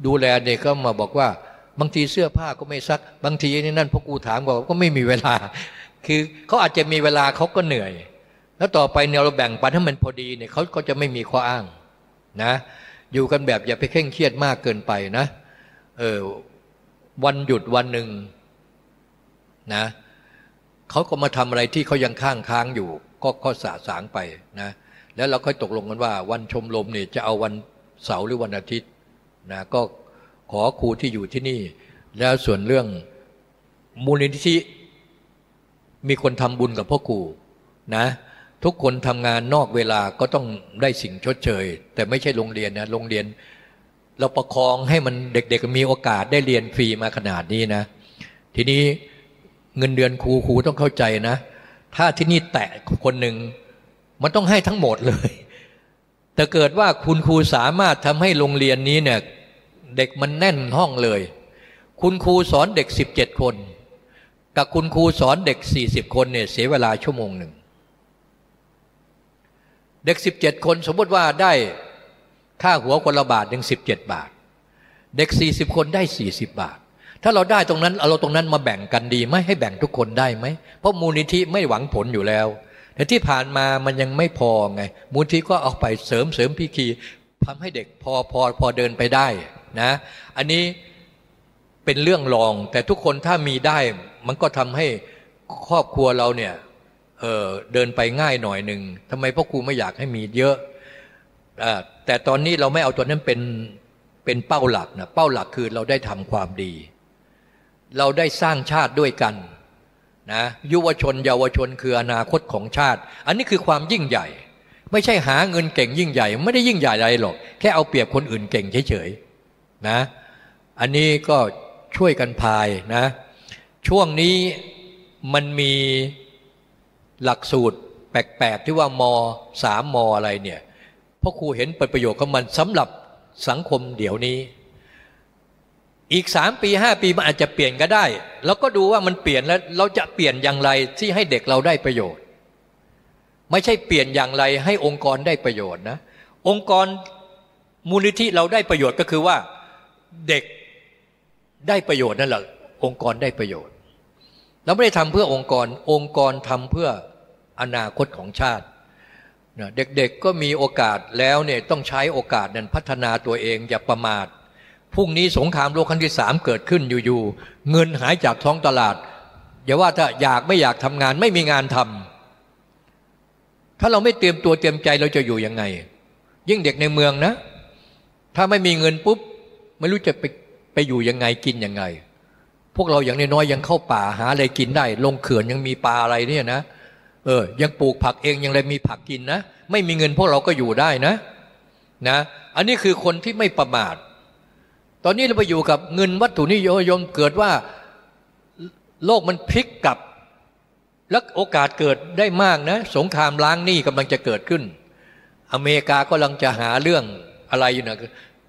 ดูแลเด็กก็มาบอกว่า บางทีเสื้อผ้าก็ไม่ซัก บางทีนี่นั่นพวกกูถามบอกก็ไม่มีเวลา คือเขาอาจจะมีเวลาเขาก็เหนื่อย แล้วต่อไปเนี่ยเราแบ่งปันให้มันพอดีเนี่ยเขาก็จะไม่มีข้ออ้างนะอยู่กันแบบอย่าไปเคร่งเครียดมากเกินไปนะเออวันหยุดวันหนึ่ง นะเขาก็มาทำอะไรที่เขายังข้างค้างอยู่ ก็ก็สาสางไปนะแล้วเราค่อยตกลงกันว่า วันชมรมเนี่ยจะเอาวันเสาร์หรือวันอาทิตย์นะก็ขอครูที่อยู่ที่นี่ แล้วส่วนเรื่องมูลนิธิมีคนทำบุญกับพ่อครูนะทุกคนทำงานนอกเวลาก็ต้องได้สิ่งชดเชย แต่ไม่ใช่โรงเรียนนะโรงเรียน เราประคองให้มันเด็กๆมีโอกาสได้เรียนฟรีมาขนาดนี้นะ ทีนี้ เงินเดือนครูครูต้องเข้าใจนะ ถ้าที่นี่แตะคนหนึ่งมันต้องให้ทั้งหมดเลย แต่เกิดว่าคุณครูสามารถทำให้โรงเรียนนี้เนี่ยเด็กมันแน่นห้องเลย คุณครูสอนเด็กสิบเจ็ดคน กับคุณครูสอนเด็กสี่สิบคนเนี่ยเสียเวลาชั่วโมงหนึ่ง เด็กสิบเจ็ดคนสมมติว่าได้ค่าหัวคนละบาทหนึ่งสิบเจ็ดบาท เด็กสี่สิบคนได้สี่สิบบาท ถ้าเราได้ตรงนั้นเราตรงนั้นมาแบ่งกันดีไหมให้แบ่งทุกคนได้ไหมเพราะมูลนิธิไม่หวังผลอยู่แล้ว แต่ที่ผ่านมามันยังไม่พอไง มูลนิธิก็เอาไปเสริมเสริมพิคีทำให้เด็กพอพอพอเดินไปได้นะ อันนี้เป็นเรื่องรอง แต่ทุกคนถ้ามีได้ มันก็ทำให้ครอบครัวเราเนี่ยเเดินไปง่ายหน่อยหนึ่งทำไมพ่อครูไม่อยากให้มีเยอะแต่ตอนนี้เราไม่เอาตัวนั้นเป็นเป็นเป้าหลักนะเป้าหลักคือเราได้ทำความดี เราได้สร้างชาติด้วยกันนะยุวชนเยาวชนคืออนาคตของชาติ อันนี้คือความยิ่งใหญ่ ไม่ใช่หาเงินเก่งยิ่งใหญ่ ไม่ได้ยิ่งใหญ่อะไรหรอก แค่เอาเปรียบคนอื่นเก่งเฉยๆนะอันนี้ก็ช่วยกันพายนะช่วงนี้มันมีหลักสูตรแปลกๆที่ว่ามสามมอะไรเนี่ยพ่อครูเห็นเป็นประโยชน์ของมันสำหรับสังคมเดี๋ยวนี้ อีกสามปีห้าปีมันอาจจะเปลี่ยนก็ได้ แล้วก็ดูว่ามันเปลี่ยนแล้วเราจะเปลี่ยนอย่างไรที่ให้เด็กเราได้ประโยชน์ ไม่ใช่เปลี่ยนอย่างไรให้องค์กรได้ประโยชน์นะ องค์กรมูลนิธิเราได้ประโยชน์ก็คือว่าเด็กได้ประโยชน์นั่นแหละองค์กรได้ประโยชน์ เราไม่ได้ทำเพื่อองค์กรองค์กรทำเพื่ออนาคตของชาติเด็กๆก็มีโอกาสแล้วเนี่ยต้องใช้โอกาสนั้นพัฒนาตัวเองอย่าประมาท พรุ่งนี้สงครามโลกครั้งที่สามเกิดขึ้นอยู่ๆเงินหายจากท้องตลาดอย่าว่าถ้าอยากไม่อยากทำงานไม่มีงานทำถ้าเราไม่เตรียมตัวเตรียมใจเราจะอยู่ยังไง ยิ่งเด็กในเมืองนะ ถ้าไม่มีเงินปุ๊บไม่รู้จะไปไปอยู่ยังไงกินยังไง พวกเราอย่างน้อยๆยังเข้าป่าหาอะไรกินได้ ลงเขื่อนยังมีปลาอะไรเนี่ยนะเออยังปลูกผักเองยังเลยมีผักกินนะ ไม่มีเงินพวกเราก็อยู่ได้นะนะ อันนี้คือคนที่ไม่ประมาท ตอนนี้เราไปอยู่กับเงินวัตถุนิยมเกิดว่าโลกมันพลิกกลับ แล้วโอกาสเกิดได้มากนะ สงครามล้างหนี้กำลังจะเกิดขึ้น อเมริกาก็กำลังจะหาเรื่องอะไรอยู่นะ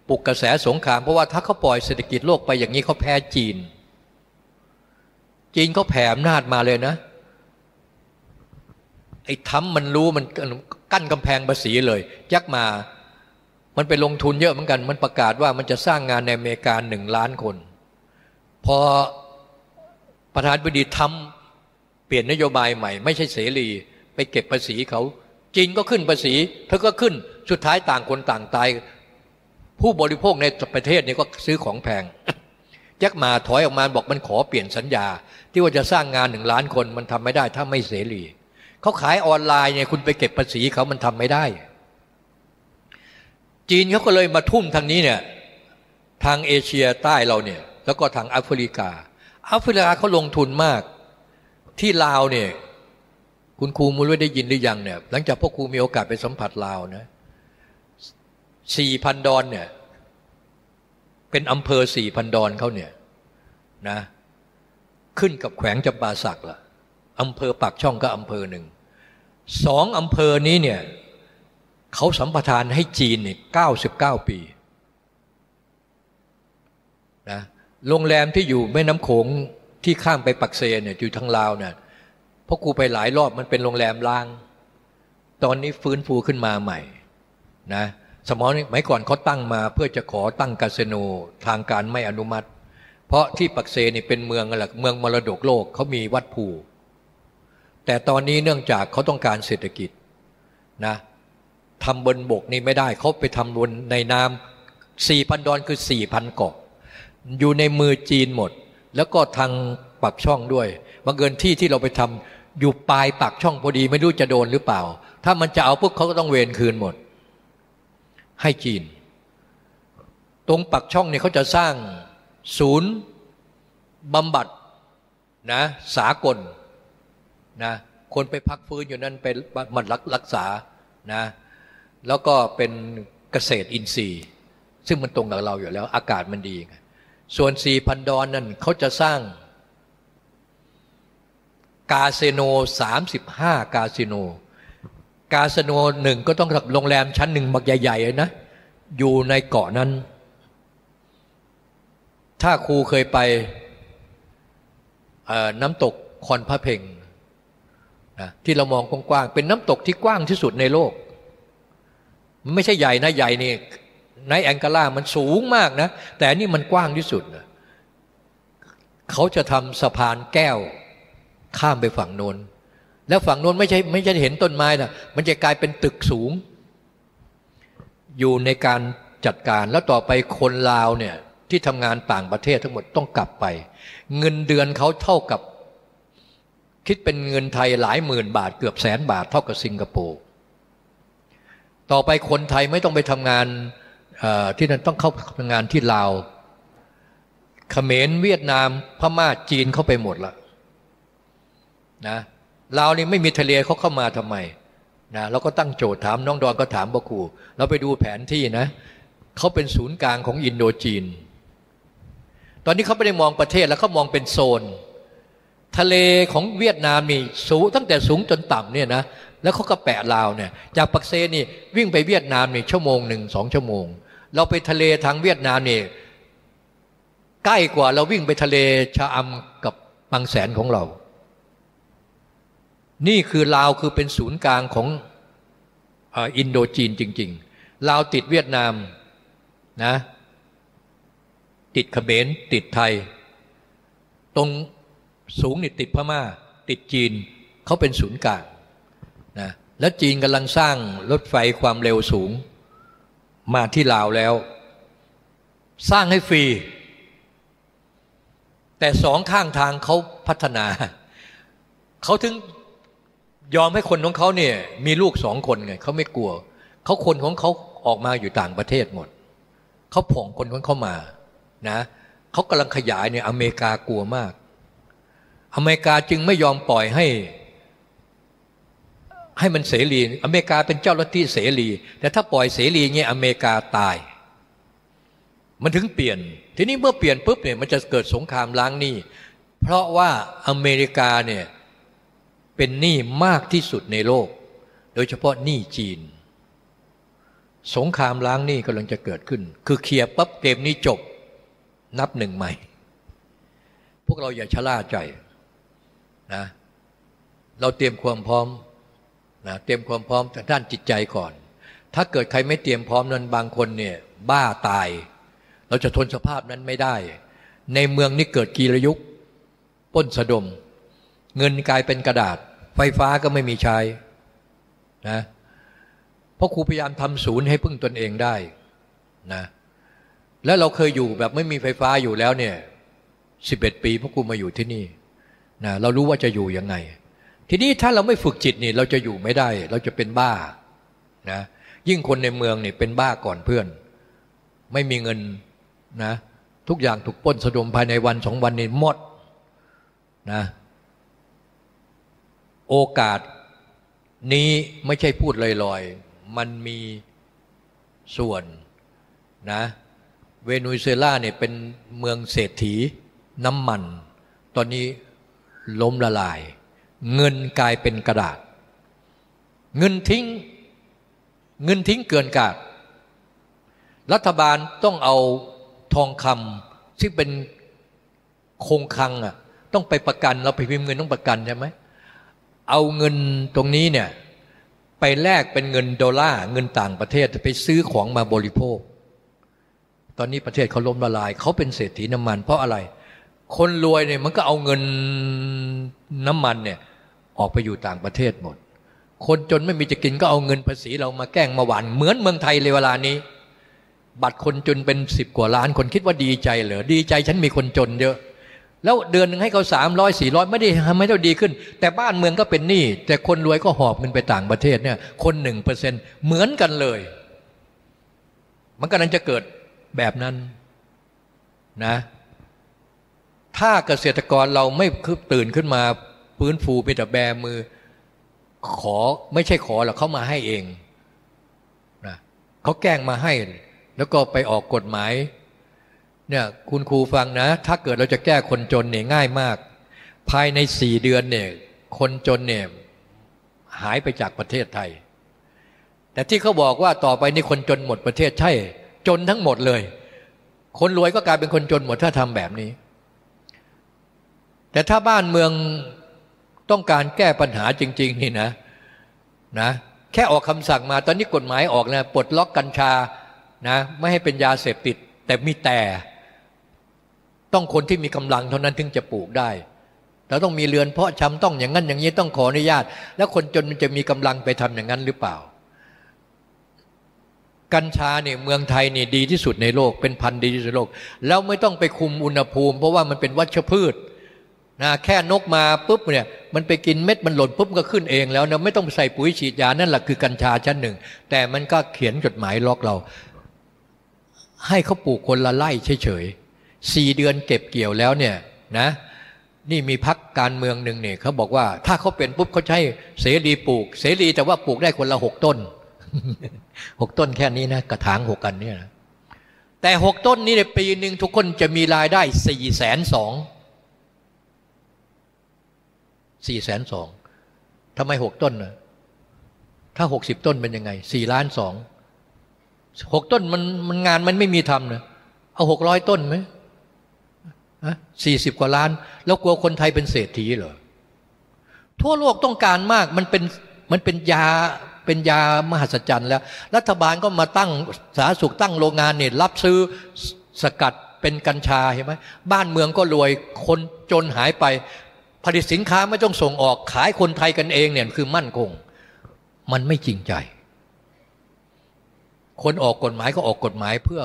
ปลุกกระแสสงครามเพราะว่าถ้าเขาปล่อยเศรษฐกิจโลกไปอย่างนี้เขาแพ้จีน จีนเขาแผ่อำนาจมาเลยนะไอ้ทำมันรู้มันกั้นกำแพงภาษีเลยยักมา มันไปลงทุนเยอะเหมือนกัน มันประกาศว่ามันจะสร้างงานในอเมริกาหนึ่งล้านคน พอประธานบดีทำเปลี่ยนนโยบายใหม่ ไม่ใช่เสรี ไปเก็บภาษีเขา จีนก็ขึ้นภาษีเธอก็ขึ้นสุดท้ายต่างคนต่างตาย ผู้บริโภคในประเทศนี้ก็ซื้อของแพงยักมาถอยออกมาบอกมันขอเปลี่ยนสัญญา ที่ว่าจะสร้างงานหนึ่งล้านคนมันทำไม่ได้ถ้าไม่เสรีเขาขายออนไลน์เนี่ยคุณไปเก็บภาษีเขามันทำไม่ได้ จีนเขาก็เลยมาทุ่มทางนี้เนี่ยทางเอเชียใต้เราเนี่ยแล้วก็ทางแอฟริกาแอฟริกาเขาลงทุนมาก ที่ลาวเนี่ยคุณครูมูลได้ยินหรือยังเนี่ยหลังจากพ่อครูมีโอกาสไปสัมผัสลาวนะสี่พันดอนเนี่ยเป็นอำเภอสี่พันดอนเขาเนี่ยนะขึ้นกับแขวงจำปาสักละอำเภอปากช่องก็อำเภอหนึ่งสองอำเภอนี้เนี่ย เขาสัมปทานให้จีนเนี่ยเก้าสิบเก้าปีนะโรงแรมที่อยู่แม่น้ำโขงที่ข้ามไปปักเซเนี่ยอยู่ทางลาวเนี่ยเพราะกูไปหลายรอบมันเป็นโรงแรมล้าง ตอนนี้ฟื้นฟูขึ้นมาใหม่นะสมอนี้หมายก่อนเขาตั้งมาเพื่อจะขอตั้งคาสิโนทางการไม่อนุมัติ เพราะที่ปักเซนี่เป็นเมืองอะไรเมืองมรดกโลกเขามีวัดภูแต่ตอนนี้เนื่องจากเขาต้องการเศรษฐกิจนะ ทำบนบกนี่ไม่ได้เขาไปทำบนในน้ำสี่พันดอนคือสี่พันเกาะอยู่ในมือจีนหมด แล้วก็ทางปักช่องด้วยบางเกินที่ที่เราไปทำอยู่ปลายปากช่องพอดีไม่รู้จะโดนหรือเปล่า ถ้ามันจะเอาพวกเขาก็ต้องเวรคืนหมด ให้จีน ตรงปักช่องเนี่ยเขาจะสร้างศูนย์บำบัดนะสากลนะคนไปพักฟื้นอยู่นั้นไปมันรักรักษานะ แล้วก็เป็นเกษตรอินทรีย์ ซึ่งมันตรงกับเราอยู่แล้ว อากาศมันดี ส่วนสี่พันดอนนั่นเขาจะสร้างกาเซโนสามสิบห้ากาสิโน กาเซโนหนึ่งก็ต้องโรงแรมชั้นหนึ่งบักใหญ่ๆนะ อยู่ในเกาะนั้น ถ้าครูเคยไปน้ำตกคอนพระเพ่งนะที่เรามองกว้างๆเป็นน้ำตกที่กว้างที่สุดในโลก ไม่ใช่ใหญ่นะใหญ่นี่ในแองกาลามันสูงมากนะ แต่นี่มันกว้างที่สุดนะเขาจะทำสะพานแก้วข้ามไปฝั่งโน้นแล้วฝั่งโน้นไม่ใช่ไม่ใช่เห็นต้นไม้นะมันจะกลายเป็นตึกสูง อยู่ในการจัดการแล้วต่อไปคนลาวเนี่ยที่ทำงานต่างประเทศทั้งหมดต้องกลับไป เงินเดือนเขาเท่ากับ คิดเป็นเงินไทยหลายหมื่นบาทเกือบแสนบาทเท่ากับสิงคโปร์ ต่อไปคนไทยไม่ต้องไปทำงานที่นั่นต้องเข้าทำงานที่ลาวเขมรเวียดนามพม่าจีนเข้าไปหมดละนะลาวนี่ไม่มีทะเลเขาเข้ามาทำไมนะเราก็ตั้งโจทย์ถามน้องดอนก็ถามบกูเราไปดูแผนที่นะเขาเป็นศูนย์กลางของอินโดจีน ตอนนี้เขาไม่ได้มองประเทศแล้วเขามองเป็นโซน ทะเลของเวียดนามนี่สูงตั้งแต่สูงจนต่ำเนี่ยนะ แล้วเขาก็แปะลาวเนี่ยจากปักเซนี่วิ่งไปเวียดนามนี่ชั่วโมงหนึ่งสองชั่วโมง เราไปทะเลทางเวียดนามนี่ใกล้กว่าเราวิ่งไปทะเลชะอำกับบางแสนของเรา นี่คือลาวคือเป็นศูนย์กลางของอินโดจีนจริง ๆ ลาวติดเวียดนามนะติดเขมรติดไทย ตรงสูงนี่ติดพม่า ติดจีนเขาเป็นศูนย์กลาง นะแล้วจีนกำลังสร้างรถไฟความเร็วสูง มาที่ลาวแล้ว สร้างให้ฟรี แต่สองข้างทางเขาพัฒนา เขาถึงยอมให้คนของเขาเนี่ยมีลูกสองคนไงเขาไม่กลัว เขาคนของเขาออกมาอยู่ต่างประเทศหมด เขาผ่องคนของเขามานะเขากำลังขยายเนี่ยอเมริกากลัวมาก อเมริกาจึงไม่ยอมปล่อยให้ ให้มันเสรี อเมริกาเป็นเจ้าลัทธิเสรี แต่ถ้าปล่อยเสรีเงี้ยอเมริกาตาย มันถึงเปลี่ยน ทีนี้เมื่อเปลี่ยนปุ๊บเนี่ยมันจะเกิดสงครามล้างหนี้ เพราะว่าอเมริกาเนี่ยเป็นหนี้มากที่สุดในโลก โดยเฉพาะหนี้จีน สงครามล้างหนี้กำลังจะเกิดขึ้น คือเคลียร์ปั๊บเกมนี้จบ นับหนึ่งใหม่ พวกเราอย่าชะล่าใจนะเราเตรียมความพร้อม นะเตรียมความพร้อมทางด้านจิตใจก่อน ถ้าเกิดใครไม่เตรียมพร้อมนั้นบางคนเนี่ยบ้าตาย เราจะทนสภาพนั้นไม่ได้ ในเมืองนี้เกิดกีรยุคป้นสะดม เงินกลายเป็นกระดาษ ไฟฟ้าก็ไม่มีใช้นะเพราะครูพยายามทำศูนย์ให้พึ่งตนเองได้นะแล้วเราเคยอยู่แบบไม่มีไฟฟ้าอยู่แล้วเนี่ยสิบเอ็ดปีพวกครูมาอยู่ที่นี่นะเรารู้ว่าจะอยู่ยังไง ทีนี้ถ้าเราไม่ฝึกจิตนี่เราจะอยู่ไม่ได้ เราจะเป็นบ้านะยิ่งคนในเมืองนี่เป็นบ้าก่อนเพื่อน ไม่มีเงินนะทุกอย่างถูกป้นสะดมภายในวันสองวันนี้หมดนะโอกาสนี้ไม่ใช่พูดลอยๆ มันมีส่วนนะเวเนซุเอลาเนี่ยเป็นเมืองเศรษฐีน้ำมัน ตอนนี้ล้มละลาย เงินกลายเป็นกระดาษ เงินทิ้ง เงินทิ้งเกินกาดรัฐบาลต้องเอาทองคำที่เป็นคงคังอะต้องไปประกันเราไปพิมพ์เงินต้องประกันใช่ไหมเอาเงินตรงนี้เนี่ยไปแลกเป็นเงินดอลลาร์เงินต่างประเทศไปซื้อของมาบริโภค ตอนนี้ประเทศเขาล้มละลายเขาเป็นเศรษฐีน้ำมัน เพราะอะไร คนรวยเนี่ยมันก็เอาเงินน้ำมันเนี่ย ออกไปอยู่ต่างประเทศหมด คนจนไม่มีจะกินก็เอาเงินภาษีเรามาแกล้งมาหวานเหมือนเมืองไทยเลยเวลานี้ บัตรคนจนเป็นสิบกว่าล้าน คนคิดว่าดีใจเหรอดีใจฉันมีคนจนเยอะแล้วเดือนหนึ่งให้เขาสามร้อยสี่ร้อยไม่ได้ทำให้เราดีขึ้น แต่บ้านเมืองก็เป็นหนี้แต่คนรวยก็หอบเงินไปต่างประเทศเนี่ยคนหนึ่งเปอร์เซ็นเหมือนกันเลย มันกำลังจะเกิดแบบนั้นนะ ถ้าเกษตรกรเราไม่คือตื่นขึ้นมา ฟื้นฟูไปแต่แบมือ ขอไม่ใช่ขอหรอกเขามาให้เองนะเขาแกล้งมาให้ แล้วก็ไปออกกฎหมายเนี่ยคุณครูฟังนะ ถ้าเกิดเราจะแก้คนจนเนี่ยง่ายมาก ภายในสี่เดือนเนี่ยคนจนเนี่ยหายไปจากประเทศไทย แต่ที่เขาบอกว่าต่อไปนี่คนจนหมดประเทศใช่ จนทั้งหมดเลย คนรวยก็กลายเป็นคนจนหมดถ้าทำแบบนี้ แต่ถ้าบ้านเมือง ต้องการแก้ปัญหาจริง ๆ นี่นะนะแค่ออกคำสั่งมาตอนนี้กฎหมายออกนะปลดล็อกกัญชานะไม่ให้เป็นยาเสพติด แต่มีแต่ ต้องคนที่มีกำลังเท่านั้นถึงจะปลูกได้เราต้องมีเรือนเพาะชำต้องอย่างนั้นอย่างนี้ต้องขออนุญาต แล้วคนจนมันจะมีกำลังไปทำอย่างนั้นหรือเปล่า กัญชาเนี่ยเมืองไทยนี่ดีที่สุดในโลก เป็นพันธุ์ดีที่สุดโลก แล้วไม่ต้องไปคุมอุณหภูมิ เพราะว่ามันเป็นวัชพืชนะแค่นกมาปุ๊บเนี่ย มันไปกินเม็ดมันหล่นปุ๊บก็ขึ้นเองแล้วนะไม่ต้องใส่ปุ๋ยฉีดยานั่นแหละคือกัญชาชั้นหนึ่ง แต่มันก็เขียนจดหมายล็อกเรา ให้เขาปลูกคนละไร่เฉยๆสี่เดือนเก็บเกี่ยวแล้วเนี่ยนะนี่มีพักการเมืองหนึ่งเนี่ยเขาบอกว่า ถ้าเขาเป็นปุ๊บเขาใช้เสรีปลูก เสรีแต่ว่าปลูกได้คนละหกต้นหกต้นแค่นี้นะกระถางหกกันเนี่ยนะแต่หกต้นนี้ในปีหนึ่งทุกคนจะมีรายได้สี่แสนสอง สี่แสนสองทำไมหกต้นนะถ้าหกสิบต้นเป็นยังไงสี่ล้านสองหกต้นมันมันงานมันไม่มีทำนะเอาหกร้อยต้นไหมสี่สิบกว่าล้าน แล้วกลัวคนไทยเป็นเศรษฐีเหรอทั่วโลกต้องการมากมันเป็นมันเป็นยาเป็นยามหัศจรรย์แล้ว รัฐบาลก็มาตั้งสาธารณสุขตั้งโรงงานเนี่ยรับซื้อสกัดเป็นกัญชาเห็นไหมบ้านเมืองก็รวยคนจนหายไป ผลิตสินค้าไม่ต้องส่งออกขายคนไทยกันเองเนี่ยคือมั่นคง มันไม่จริงใจ คนออกกฎหมายก็ออกกฎหมายเพื่อ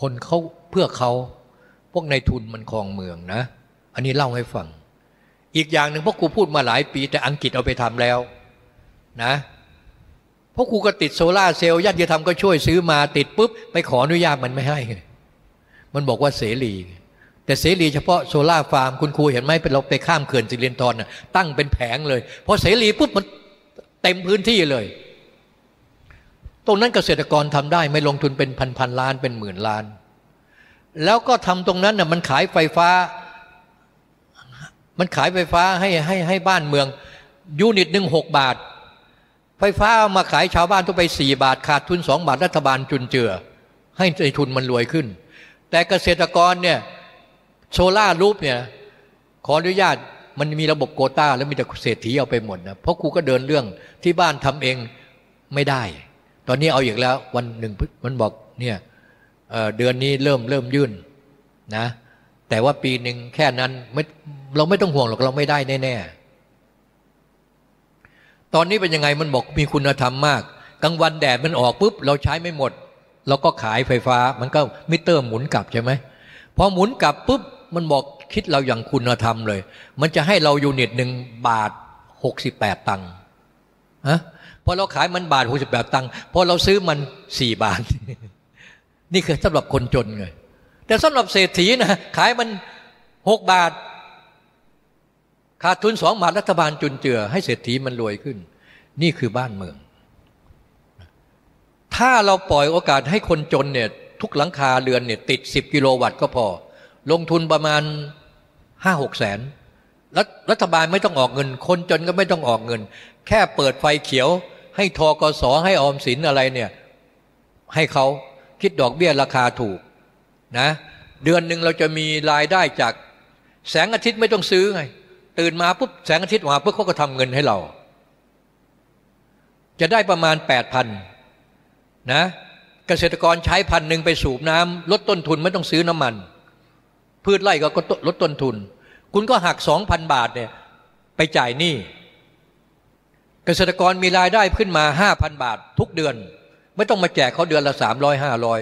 คนเขาเพื่อเขาพวกในทุนมันคลองเมืองนะ อันนี้เล่าให้ฟัง อีกอย่างหนึ่งพวกกูพูดมาหลายปี แต่อังกฤษเอาไปทำแล้วนะพวกกูก็ติดโซล่าเซลล์ญาติธรรมก็ช่วยซื้อมาติดปุ๊บ ไปขออนุญาตมันไม่ให้ มันบอกว่าเสรี แต่เสรีเฉพาะ solar farm คุณครูเห็นไหมเป็นเราไปข้ามเขื่อนสิรินธรตั้งเป็นแผงเลยพอเสรีปุ๊บมันเต็มพื้นที่เลย ตรงนั้นเกษตรกรทำได้ไม่ลงทุนเป็นพันพันล้านเป็นหมื่นล้าน แล้วก็ทำตรงนั้นน่ะมันขายไฟฟ้า มันขายไฟฟ้าให้ให้ให้บ้านเมือง unit หนึ่งหกบาท ไฟฟ้ามาขายชาวบ้านต้องไปสี่บาท ขาดทุนสองบาทรัฐบาลจุนเจือ ให้ใจทุนมันรวยขึ้น แต่เกษตรกรเนี่ย โซล่ารูปเนี่ยขออนุญาตมันมีระบบโกต้า แล้วมีแต่เศรษฐีเอาไปหมดนะเพราะครูก็เดินเรื่องที่บ้านทำเองไม่ได้ ตอนนี้เอาอีกแล้ววันหนึ่งมันบอกเนี่ยเดือนนี้เริ่มเริ่มยื่นนะแต่ว่าปีหนึ่งแค่นั้นไม่เราไม่ต้องห่วงหรอกเราไม่ได้แน่ๆตอนนี้เป็นยังไงมันบอกมีคุณธรรมมากกลางวันแดดมันออกปุ๊บเราใช้ไม่หมด เราก็ขายไฟฟ้ามันก็มิเตอร์หมุนกลับใช่ไหมพอหมุนกลับปุ๊บ มันบอกคิดเราอย่างคุณธรรมเลย มันจะให้เรายูนิตหนึ่งบาทหกสิบแปดตังค์ฮะพอเราขายมันบาทหกสิบแปดตังค์พอเราซื้อมันสี่บาท นี่คือสำหรับคนจนไงแต่สำหรับเศรษฐีนะขายมันหกบาท ขาดทุนสองบาทรัฐบาลจุนเจือ ให้เศรษฐีมันรวยขึ้น นี่คือบ้านเมือง ถ้าเราปล่อยโอกาสให้คนจนเนี่ยทุกหลังคาเรือนเนี่ยติดสิบกิโลวัตต์ก็พอ ลงทุนประมาณห้าหกแสนรัฐบาลไม่ต้องออกเงิน คนจนก็ไม่ต้องออกเงิน แค่เปิดไฟเขียว ให้ทกสให้ออมสินอะไรเนี่ยให้เขาคิดดอกเบี้ยราคาถูกนะเดือนหนึ่งเราจะมีรายได้จากแสงอาทิตย์ไม่ต้องซื้อไง ตื่นมาปุ๊บแสงอาทิตย์มาปุ๊บเขาก็ทำเงินให้เรา จะได้ประมาณแปดพันนะเกษตรกรใช้พันหนึ่งไปสูบน้ำลดต้นทุนไม่ต้องซื้อน้ำมัน พืชไร่ก็ลดต้นทุน คุณก็หักสองพันบาทเนี่ยไปจ่ายหนี้เกษตรกรมีรายได้ขึ้นมาห้าพันบาททุกเดือน ไม่ต้องมาแจกเขาเดือนละสามร้อยห้าร้อย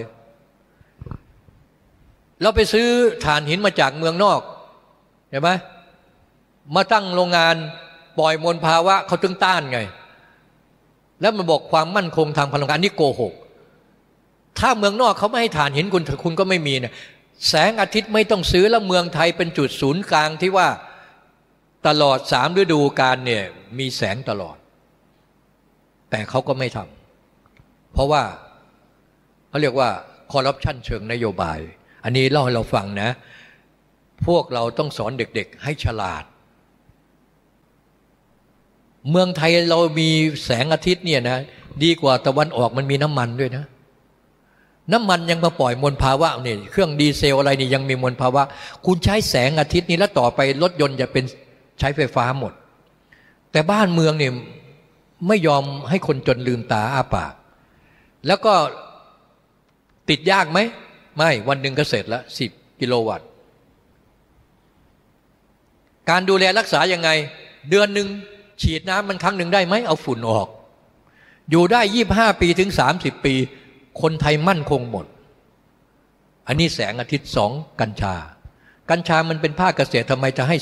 เราไปซื้อฐานหินมาจากเมืองนอกเห็นไหมมาตั้งโรงงานปล่อยมลภาวะเขาตึงต้านไง แล้วมันบอกความมั่นคงทางพลังงานนี่โกหก ถ้าเมืองนอกเขาไม่ให้ฐานหินคุณคุณก็ไม่มีเนี่ย แสงอาทิตย์ไม่ต้องซื้อแล้วเมืองไทยเป็นจุดศูนย์กลางที่ว่าตลอดสามฤดูกาลเนี่ยมีแสงตลอด แต่เขาก็ไม่ทำเพราะว่าเขาเรียกว่าคอร์รัปชันเชิงนโยบาย อันนี้เล่าให้เราฟังนะ พวกเราต้องสอนเด็กๆให้ฉลาด เมืองไทยเรามีแสงอาทิตย์เนี่ยนะดีกว่าตะวันออกมันมีน้ำมันด้วยนะ น้ำมันยังมาปล่อยมลภาวะนี่เครื่องดีเซลอะไรนี่ยังมีมลภาวะ คุณใช้แสงอาทิตย์นี้แล้วต่อไปรถยนต์จะเป็นใช้ไฟฟ้าหมด แต่บ้านเมืองเนี่ยไม่ยอมให้คนจนลืมตาอ้าปาก แล้วก็ติดยากไหม ไม่วันหนึ่งก็เสร็จล้วสิบกิโลวัตต์ การดูแลรักษายังไง เดือนหนึ่งฉีดน้ำมันครั้งหนึ่งได้ไหมเอาฝุ่นออก อยู่ได้ยี่บห้าปีถึงสามสิบปี คนไทยมั่นคงหมด อันนี้แสงอาทิตย์สองกัญชา กัญชามันเป็นภาคเกษตรทำไมจะให้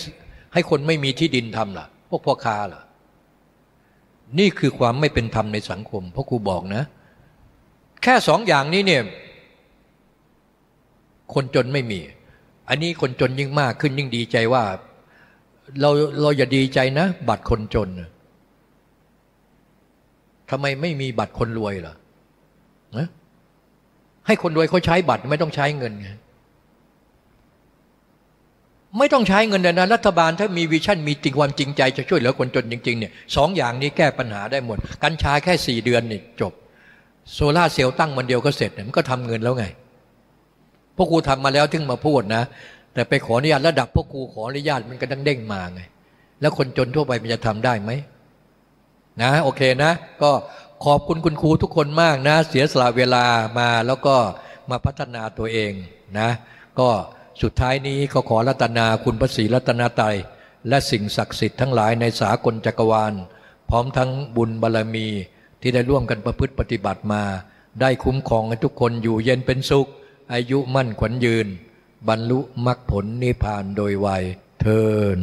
ให้คนไม่มีที่ดินทำล่ะ พวกพ่อค้าล่ะ นี่คือความไม่เป็นธรรมในสังคมพ่อครูบอกนะ แค่สองอย่างนี้เนี่ยคนจนไม่มี อันนี้คนจนยิ่งมากขึ้นยิ่งดีใจว่า เราเราอย่าดีใจนะ บัตรคนจนทำไมไม่มีบัตรคนรวยล่ะนะ ให้คนรวยเขาใช้บัตรไม่ต้องใช้เงินไงไม่ต้องใช้เงินนะรัฐบาลถ้ามี vision มีจริงความจริงใจจะช่วยเหลือคนจนจริงๆเนี่ยสองอย่างนี้แก้ปัญหาได้หมด กัญชาแค่สี่เดือนนี่จบ โซล่าเซลล์ตั้งวันเดียวก็เสร็จมันก็ทำเงินแล้วไง พวกครูทำมาแล้วถึงมาพูดนะ แต่ไปขออนุญาตระดับพวกครูขออนุญาตมันก็ดังเด้งมาไง แล้วคนจนทั่วไปมันจะทำได้ไหมนะโอเคนะ ก็ ขอบคุณคุณครูทุกคนมากนะ เสียสละเวลามาแล้วก็มาพัฒนาตัวเองนะ ก็สุดท้ายนี้ก็ขอรัตนาคุณพระศรีรัตนาไตยและสิ่งศักดิ์สิทธิ์ทั้งหลายในสากลจักรวาล พร้อมทั้งบุญบารรมีที่ได้ร่วมกันประพฤติปฏิบัติมา ได้คุ้มครองให้ทุกคนอยู่เย็นเป็นสุข อายุมั่นขวัญยืน บรรลุมรรคผลนิพพานโดยไวยเทิน